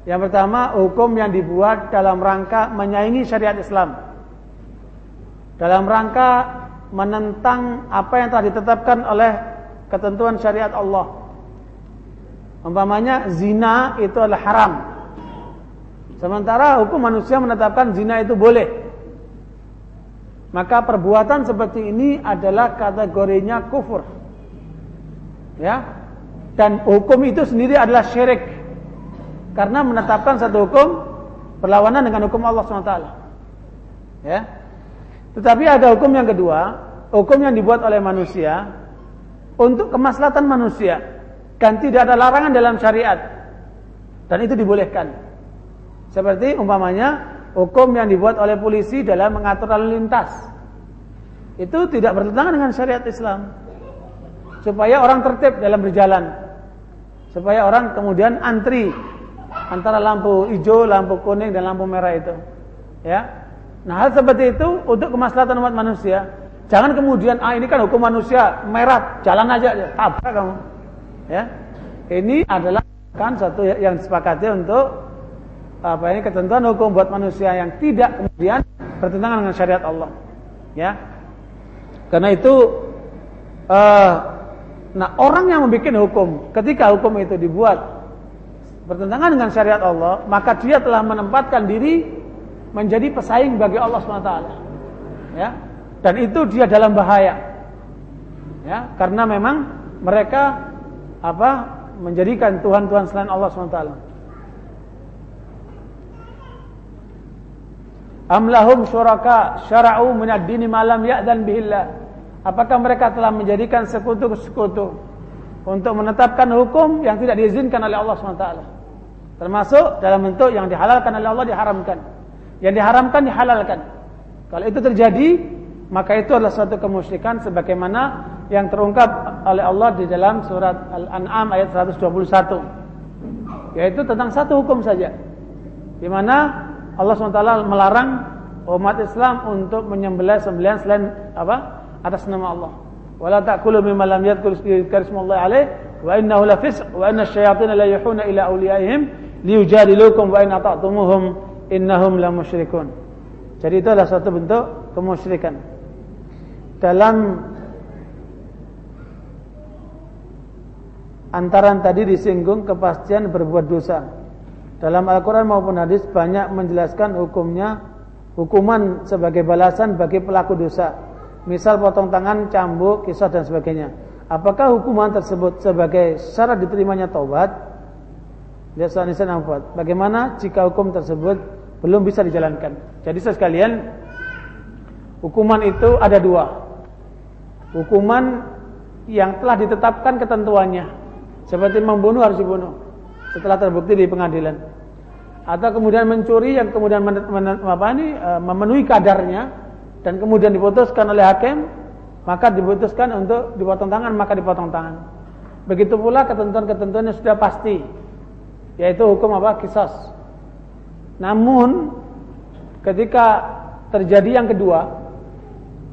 [SPEAKER 1] Yang pertama, hukum yang dibuat dalam rangka menyaingi syariat Islam. Dalam rangka menentang apa yang telah ditetapkan oleh ketentuan syariat Allah. Umpamanya zina itu adalah haram. Sementara hukum manusia menetapkan zina itu boleh. Maka perbuatan seperti ini adalah kategorinya kufur. Ya. Dan hukum itu sendiri adalah syirik. Karena menetapkan satu hukum berlawanan dengan hukum Allah SWT. Ya. Tetapi ada hukum yang kedua, hukum yang dibuat oleh manusia untuk kemaslahatan manusia dan tidak ada larangan dalam syariat. Dan itu dibolehkan. Seperti umpamanya hukum yang dibuat oleh polisi dalam mengatur lalu lintas. Itu tidak bertentangan dengan syariat Islam. Supaya orang tertib dalam berjalan. Supaya orang kemudian antri antara lampu hijau, lampu kuning dan lampu merah itu. Ya. Nah, hal seperti itu untuk kemaslahatan umat manusia. Jangan kemudian ah ini kan hukum manusia, merah, jalan aja tabrak kamu. Ya. Ini adalah kan satu yang disepakati untuk apa ini ketentuan hukum buat manusia yang tidak kemudian bertentangan dengan syariat Allah. Ya. Karena itu uh, nah orang yang membuat hukum, ketika hukum itu dibuat bertentangan dengan syariat Allah, maka dia telah menempatkan diri menjadi pesaing bagi Allah SWT. Ya, dan itu dia dalam bahaya. Ya, karena memang mereka apa menjadikan Tuhan-Tuhan selain Allah SWT. Amlahum syuraka syara'u min ad-dini ma lam ya'dan bihillah. Apakah mereka telah menjadikan sekutu-sekutu untuk menetapkan hukum yang tidak diizinkan oleh Allah SWT? Termasuk dalam bentuk yang dihalalkan oleh Allah diharamkan. Yang diharamkan dihalalkan. Kalau itu terjadi, maka itu adalah suatu kemusyrikan sebagaimana yang terungkap oleh Allah di dalam surat Al-An'am ayat 121 yaitu tentang satu hukum saja di mana Allah SWT melarang umat Islam untuk menyembelih sembelihan selain apa? Atas nama Allah. Wala ta'kulu mimma lam yadhkur ismallahi alaih wa innahu la fisq wa inna asyayatin la yuhuna ila awliyaihim liyujadilukum wa in ata'tumuhum innahum la musyrikun. Jadi itu adalah satu bentuk kemusyrikan. Dalam Antaran tadi disinggung kepastian berbuat dosa. Dalam Al-Quran maupun hadis banyak menjelaskan hukumnya hukuman sebagai balasan bagi pelaku dosa. Misal potong tangan, cambuk, kisah dan sebagainya. Apakah hukuman tersebut sebagai syarat diterimanya taubat? Bagaimana jika hukum tersebut belum bisa dijalankan? Jadi sekalian, hukuman itu ada dua. Hukuman yang telah ditetapkan ketentuannya seperti membunuh harus dibunuh setelah terbukti di pengadilan. Atau kemudian mencuri yang kemudian men, men, apa ini, e, memenuhi kadarnya dan kemudian diputuskan oleh hakim, maka diputuskan untuk dipotong tangan, maka dipotong tangan. Begitu pula ketentuan-ketentuan yang sudah pasti, yaitu hukum apa? Kisos. Namun ketika terjadi yang kedua,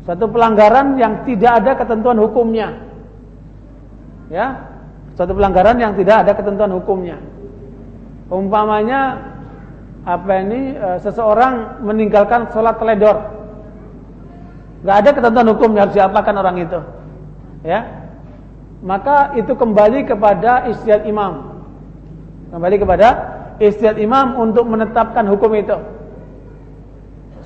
[SPEAKER 1] satu pelanggaran yang tidak ada ketentuan hukumnya, ya Suatu pelanggaran yang tidak ada ketentuan hukumnya. Umpamanya apa ini e, seseorang meninggalkan sholat teledor, nggak ada ketentuan hukumnya harus diapakan orang itu, ya. Maka itu kembali kepada istiad imam, kembali kepada istiad imam untuk menetapkan hukum itu.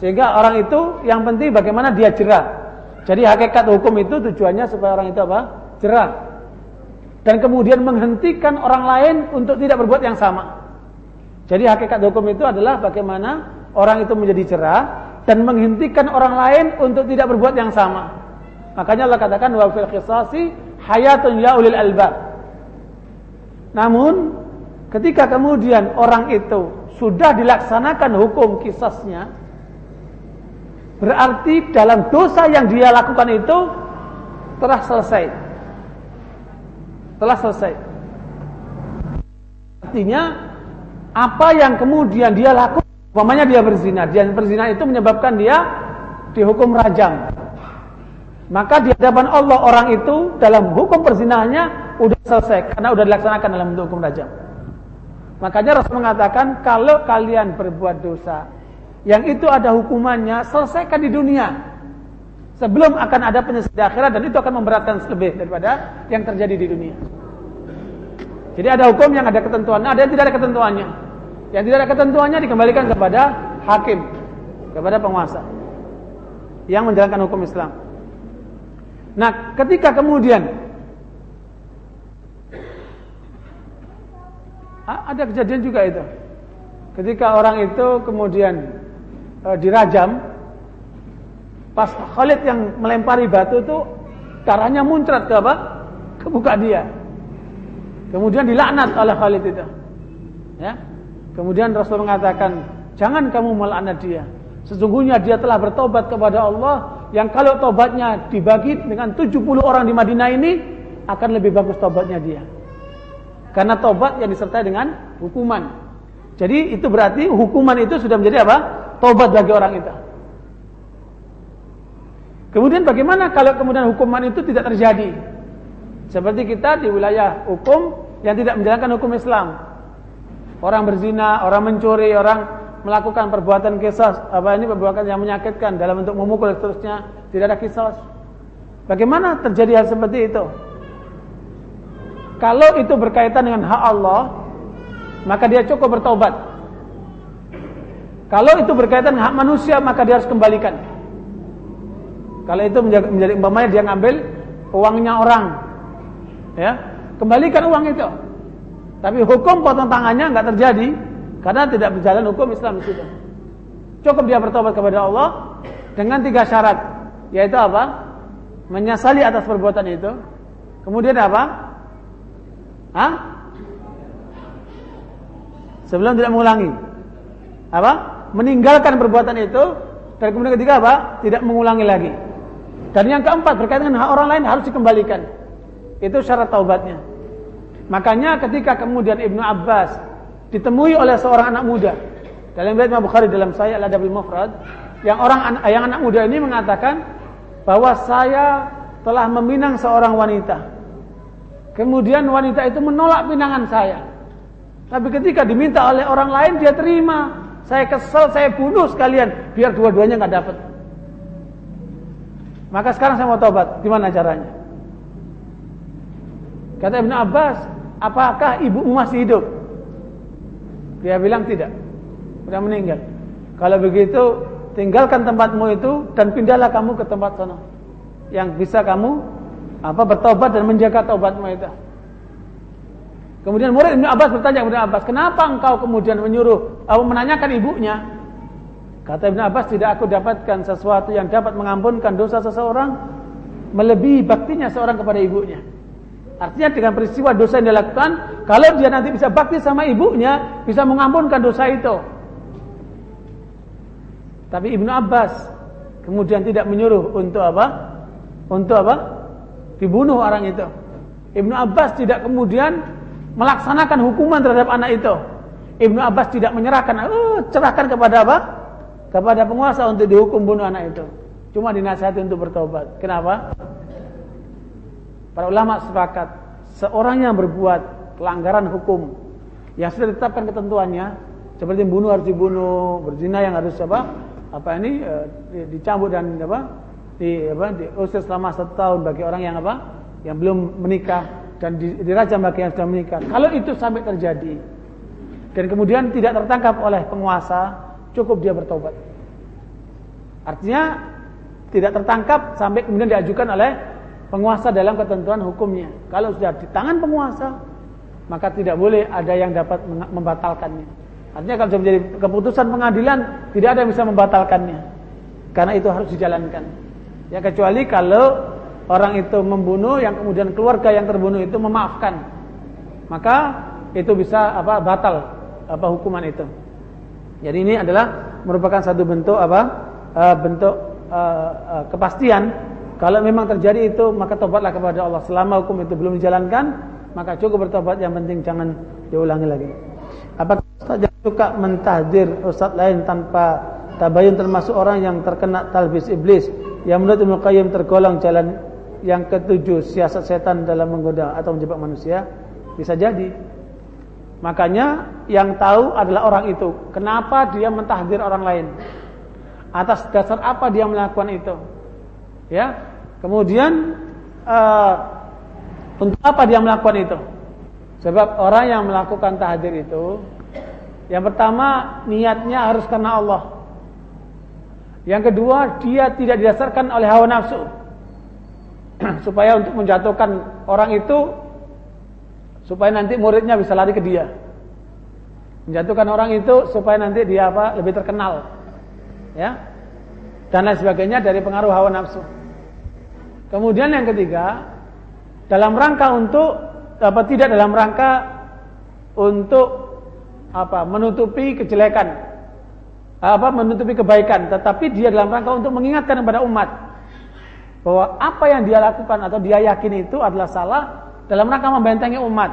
[SPEAKER 1] Sehingga orang itu yang penting bagaimana dia jerah. Jadi hakikat hukum itu tujuannya supaya orang itu apa? Jerah dan kemudian menghentikan orang lain untuk tidak berbuat yang sama. Jadi hakikat hukum itu adalah bagaimana orang itu menjadi cerah dan menghentikan orang lain untuk tidak berbuat yang sama. Makanya Allah katakan wa fil qisasi hayatun ya ulil albab. Namun ketika kemudian orang itu sudah dilaksanakan hukum kisasnya berarti dalam dosa yang dia lakukan itu telah selesai telah selesai. Artinya apa yang kemudian dia lakukan, umpamanya dia berzina, dia berzina itu menyebabkan dia dihukum rajam. Maka di hadapan Allah orang itu dalam hukum perzinahannya sudah selesai karena sudah dilaksanakan dalam bentuk hukum rajam. Makanya Rasul mengatakan kalau kalian berbuat dosa yang itu ada hukumannya selesaikan di dunia sebelum akan ada penyelesaian di akhirat dan itu akan memberatkan lebih daripada yang terjadi di dunia. Jadi ada hukum yang ada ketentuannya, ada yang tidak ada ketentuannya. Yang tidak ada ketentuannya dikembalikan kepada hakim, kepada penguasa yang menjalankan hukum Islam. Nah, ketika kemudian ada kejadian juga itu. Ketika orang itu kemudian e, dirajam, Pas Khalid yang melempari batu itu darahnya muncrat ke apa? Ke muka dia. Kemudian dilaknat oleh Khalid itu. Ya. Kemudian Rasul mengatakan, "Jangan kamu melaknat dia. Sesungguhnya dia telah bertobat kepada Allah yang kalau tobatnya dibagi dengan 70 orang di Madinah ini akan lebih bagus tobatnya dia." Karena tobat yang disertai dengan hukuman. Jadi itu berarti hukuman itu sudah menjadi apa? Tobat bagi orang itu. Kemudian bagaimana kalau kemudian hukuman itu tidak terjadi? Seperti kita di wilayah hukum yang tidak menjalankan hukum Islam. Orang berzina, orang mencuri, orang melakukan perbuatan kisah, apa ini perbuatan yang menyakitkan dalam bentuk memukul seterusnya, tidak ada kisah. Bagaimana terjadi hal seperti itu? Kalau itu berkaitan dengan hak Allah, maka dia cukup bertobat. Kalau itu berkaitan dengan hak manusia, maka dia harus kembalikan. Kalau itu menjadi, menjadi umpamanya dia ngambil uangnya orang, ya, kembalikan uang itu. Tapi hukum potong tangannya nggak terjadi karena tidak berjalan hukum Islam di. Cukup dia bertobat kepada Allah dengan tiga syarat, yaitu apa? Menyesali atas perbuatan itu. Kemudian apa? Hah? Sebelum tidak mengulangi. Apa? Meninggalkan perbuatan itu dan kemudian ketiga apa? Tidak mengulangi lagi. Dan yang keempat berkaitan dengan hak orang lain harus dikembalikan. Itu syarat taubatnya. Makanya ketika kemudian Ibnu Abbas ditemui oleh seorang anak muda dalam riwayat Imam Bukhari dalam saya Al-Adabul Mufrad yang orang yang anak muda ini mengatakan bahwa saya telah meminang seorang wanita. Kemudian wanita itu menolak pinangan saya. Tapi ketika diminta oleh orang lain dia terima. Saya kesel, saya bunuh sekalian biar dua-duanya nggak dapat. Maka sekarang saya mau tobat. Gimana caranya? Kata Ibn Abbas, apakah ibumu masih hidup? Dia bilang tidak. Sudah meninggal. Kalau begitu, tinggalkan tempatmu itu dan pindahlah kamu ke tempat sana. Yang bisa kamu apa bertobat dan menjaga taubatmu itu. Kemudian murid Ibn Abbas bertanya kepada Abbas, kenapa engkau kemudian menyuruh, atau menanyakan ibunya? Kata Ibn Abbas, tidak aku dapatkan sesuatu yang dapat mengampunkan dosa seseorang melebihi baktinya seorang kepada ibunya. Artinya dengan peristiwa dosa yang dilakukan, kalau dia nanti bisa bakti sama ibunya, bisa mengampunkan dosa itu. Tapi Ibnu Abbas kemudian tidak menyuruh untuk apa? Untuk apa? Dibunuh orang itu. Ibnu Abbas tidak kemudian melaksanakan hukuman terhadap anak itu. Ibnu Abbas tidak menyerahkan, oh, cerahkan kepada apa? Kepada penguasa untuk dihukum bunuh anak itu. Cuma dinasihati untuk bertobat. Kenapa? Para ulama sepakat seorang yang berbuat pelanggaran hukum yang sudah ditetapkan ketentuannya seperti bunuh harus dibunuh, berzina yang harus apa? Apa ini e, dicambuk dan apa? Di apa? Diusir selama satu tahun bagi orang yang apa? Yang belum menikah dan dirajam bagi yang sudah menikah. Kalau itu sampai terjadi dan kemudian tidak tertangkap oleh penguasa, cukup dia bertobat. Artinya tidak tertangkap sampai kemudian diajukan oleh penguasa dalam ketentuan hukumnya. Kalau sudah di tangan penguasa, maka tidak boleh ada yang dapat membatalkannya. Artinya kalau sudah menjadi keputusan pengadilan, tidak ada yang bisa membatalkannya. Karena itu harus dijalankan. Ya kecuali kalau orang itu membunuh yang kemudian keluarga yang terbunuh itu memaafkan. Maka itu bisa apa batal apa hukuman itu. Jadi ini adalah merupakan satu bentuk apa? Uh, bentuk uh, uh, kepastian kalau memang terjadi itu, maka tobatlah kepada Allah. Selama hukum itu belum dijalankan, maka cukup bertobat. Yang penting jangan diulangi lagi. Apakah Ustaz suka mentahdir Ustaz lain tanpa tabayun termasuk orang yang terkena talbis iblis yang menurut Ibnu Qayyim tergolong jalan yang ketujuh siasat setan dalam menggoda atau menjebak manusia bisa jadi makanya yang tahu adalah orang itu kenapa dia mentahdir orang lain atas dasar apa dia melakukan itu ya Kemudian uh, untuk apa dia melakukan itu? Sebab orang yang melakukan tahdir itu yang pertama niatnya harus karena Allah. Yang kedua dia tidak didasarkan oleh hawa nafsu. supaya untuk menjatuhkan orang itu supaya nanti muridnya bisa lari ke dia. Menjatuhkan orang itu supaya nanti dia apa? lebih terkenal. Ya. Dan lain sebagainya dari pengaruh hawa nafsu. Kemudian yang ketiga, dalam rangka untuk apa tidak dalam rangka untuk apa menutupi kejelekan apa menutupi kebaikan tetapi dia dalam rangka untuk mengingatkan kepada umat bahwa apa yang dia lakukan atau dia yakin itu adalah salah dalam rangka membentengi umat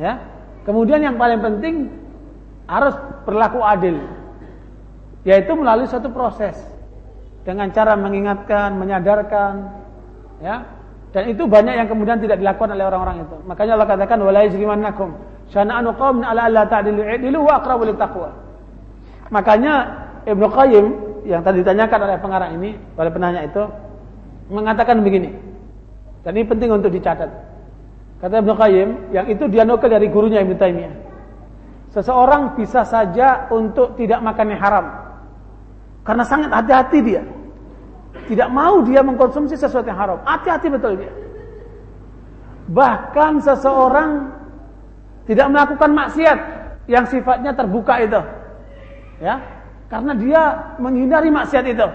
[SPEAKER 1] ya kemudian yang paling penting harus berlaku adil yaitu melalui satu proses dengan cara mengingatkan menyadarkan Ya. Dan itu banyak yang kemudian tidak dilakukan oleh orang-orang itu. Makanya Allah katakan wala yajrimannakum syana'anu qaumin ala alla ta'dilu i'dilu wa aqrabu taqwa. Makanya Ibnu Qayyim yang tadi ditanyakan oleh pengarang ini, oleh penanya itu, mengatakan begini. Dan ini penting untuk dicatat. Kata Ibnu Qayyim, yang itu dia nukil dari gurunya Ibnu Taimiyah. Seseorang bisa saja untuk tidak makan yang haram. Karena sangat hati-hati dia. Tidak mau dia mengkonsumsi sesuatu yang haram. Hati-hati betul dia. Bahkan seseorang tidak melakukan maksiat yang sifatnya terbuka itu. Ya, karena dia menghindari maksiat itu.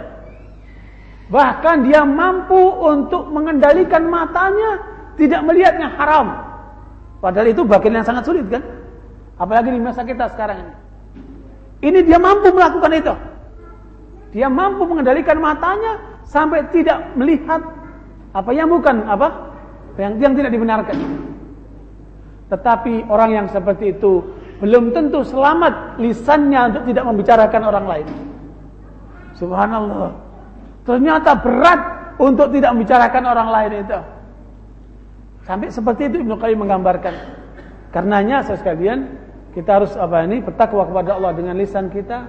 [SPEAKER 1] Bahkan dia mampu untuk mengendalikan matanya tidak melihatnya haram. Padahal itu bagian yang sangat sulit kan? Apalagi di masa kita sekarang ini. Ini dia mampu melakukan itu. Dia mampu mengendalikan matanya sampai tidak melihat apa yang bukan apa yang yang tidak dibenarkan. Tetapi orang yang seperti itu belum tentu selamat lisannya untuk tidak membicarakan orang lain. Subhanallah. Ternyata berat untuk tidak membicarakan orang lain itu. Sampai seperti itu Ibnu Qayyim menggambarkan. Karenanya saya sekalian, kita harus apa ini bertakwa kepada Allah dengan lisan kita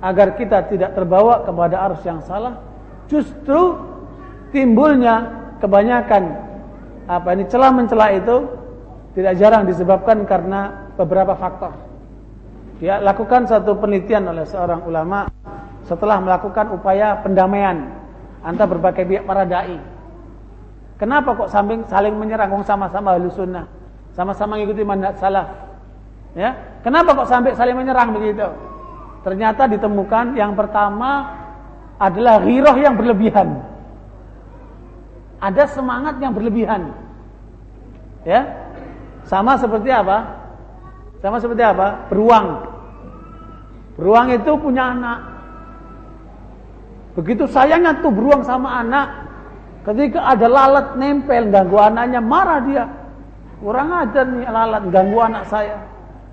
[SPEAKER 1] agar kita tidak terbawa kepada arus yang salah. Justru timbulnya kebanyakan apa ini celah mencela itu tidak jarang disebabkan karena beberapa faktor. Dia lakukan satu penelitian oleh seorang ulama setelah melakukan upaya pendamaian antara berbagai pihak para dai. Kenapa kok saling saling menyerang wong sama-sama ahli sunnah, sama-sama mengikuti manhaj salaf? Ya, kenapa kok sampai saling menyerang begitu? Ternyata ditemukan yang pertama adalah ghiroh yang berlebihan. Ada semangat yang berlebihan. Ya. Sama seperti apa? Sama seperti apa? Beruang. Beruang itu punya anak. Begitu sayangnya tuh beruang sama anak, ketika ada lalat nempel ganggu anaknya, marah dia. Kurang ajar nih lalat ganggu anak saya.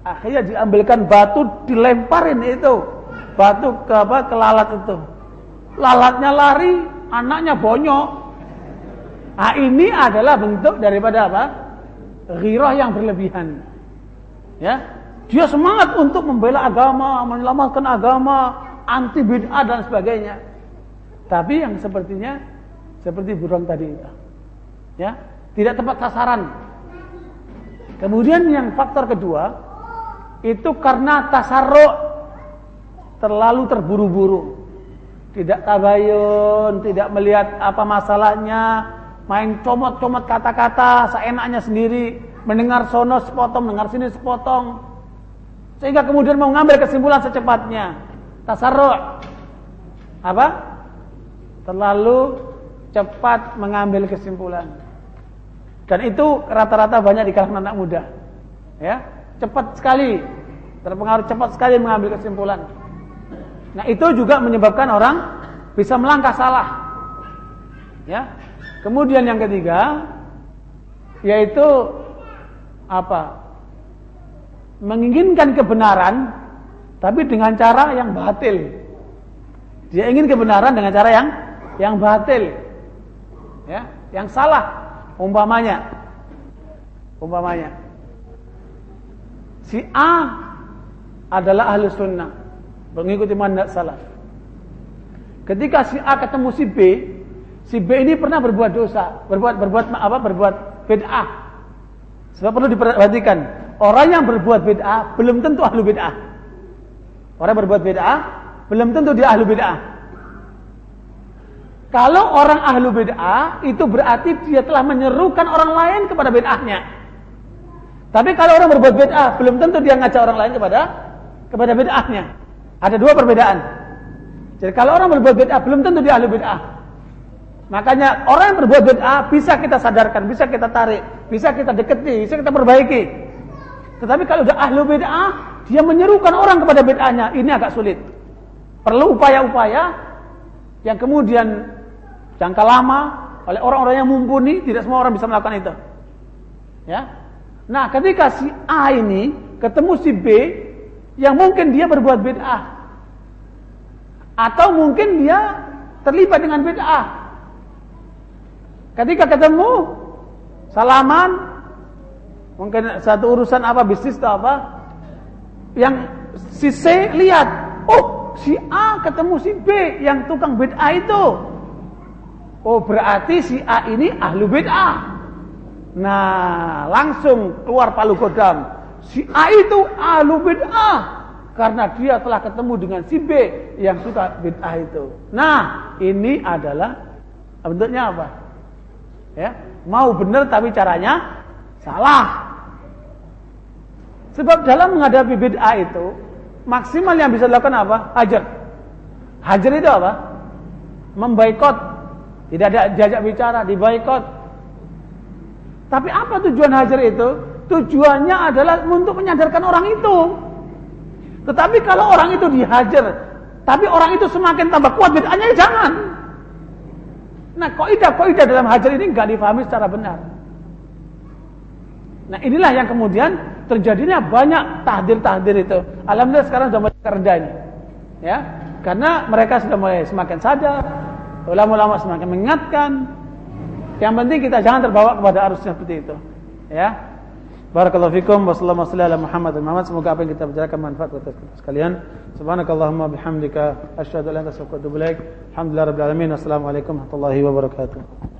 [SPEAKER 1] Akhirnya diambilkan batu, dilemparin itu batu ke apa ke lalat itu. Lalatnya lari, anaknya bonyok. Nah, ini adalah bentuk daripada apa? Ghirah yang berlebihan. Ya, dia semangat untuk membela agama, menyelamatkan agama, anti bid'ah dan sebagainya. Tapi yang sepertinya seperti burung tadi itu. Ya, tidak tepat sasaran. Kemudian yang faktor kedua itu karena tasarruk terlalu terburu-buru. Tidak tabayun, tidak melihat apa masalahnya, main comot-comot kata-kata seenaknya sendiri, mendengar sono sepotong, mendengar sini sepotong. Sehingga kemudian mau mengambil kesimpulan secepatnya. Tasarruk. Apa? terlalu cepat mengambil kesimpulan. Dan itu rata-rata banyak di kalangan anak muda. Ya, cepat sekali terpengaruh cepat sekali mengambil kesimpulan. Nah, itu juga menyebabkan orang bisa melangkah salah. Ya. Kemudian yang ketiga yaitu apa? Menginginkan kebenaran tapi dengan cara yang batil. Dia ingin kebenaran dengan cara yang yang batil. Ya, yang salah umpamanya. Umpamanya. Si A adalah ahli sunnah, mengikuti manhaj salaf. Ketika si A ketemu si B, si B ini pernah berbuat dosa, berbuat berbuat apa? Berbuat bid'ah. Sebab perlu diperhatikan, orang yang berbuat bid'ah belum tentu ahli bid'ah. Orang yang berbuat bid'ah belum tentu dia ahli bid'ah. Kalau orang ahlu bid'ah itu berarti dia telah menyerukan orang lain kepada bid'ahnya. Tapi kalau orang berbuat bid'ah belum tentu dia ngajak orang lain kepada kepada bid'ahnya. Ada dua perbedaan. Jadi kalau orang berbuat bid'ah belum tentu dia ahlu bid'ah. Makanya orang yang berbuat bid'ah bisa kita sadarkan, bisa kita tarik, bisa kita deketi, bisa kita perbaiki. Tetapi kalau sudah ahlu bid'ah, dia menyerukan orang kepada bid'ahnya, ini agak sulit. Perlu upaya-upaya yang kemudian jangka lama oleh orang-orang yang mumpuni, tidak semua orang bisa melakukan itu. Ya. Nah, ketika si A ini ketemu si B yang mungkin dia berbuat bid'ah atau mungkin dia terlibat dengan bid'ah. Ketika ketemu salaman mungkin satu urusan apa bisnis atau apa yang si C lihat, oh si A ketemu si B yang tukang bid'ah itu Oh berarti si A ini ahlu bid'ah. Nah langsung keluar palu godam. Si A itu ahlu bid'ah. Karena dia telah ketemu dengan si B yang suka bid'ah itu. Nah ini adalah bentuknya apa? Ya, mau benar tapi caranya salah. Sebab dalam menghadapi bid'ah itu maksimal yang bisa dilakukan apa? Hajar. Hajar itu apa? Membaikot tidak ada jajak bicara, dibaikot. Tapi apa tujuan hajar itu? Tujuannya adalah untuk menyadarkan orang itu. Tetapi kalau orang itu dihajar, tapi orang itu semakin tambah kuat bid'ahnya, ya jangan. Nah, kaidah-kaidah dalam hajar ini enggak difahami secara benar. Nah, inilah yang kemudian terjadinya banyak tahdir-tahdir itu. Alhamdulillah sekarang sudah mulai rendah ini. Ya, karena mereka sudah mulai semakin sadar, Ulama-ulama semakin mengingatkan. Yang penting kita jangan terbawa kepada arus seperti itu. Ya. Barakallahu fikum wa sallallahu ala Muhammad dan Muhammad. Semoga apa yang kita bicarakan manfaat buat kita sekalian. Subhanakallahumma bihamdika asyhadu an la ilaha illa anta astaghfiruka wa atubu ilaik. Alhamdulillah rabbil alamin. Assalamualaikum warahmatullahi wabarakatuh.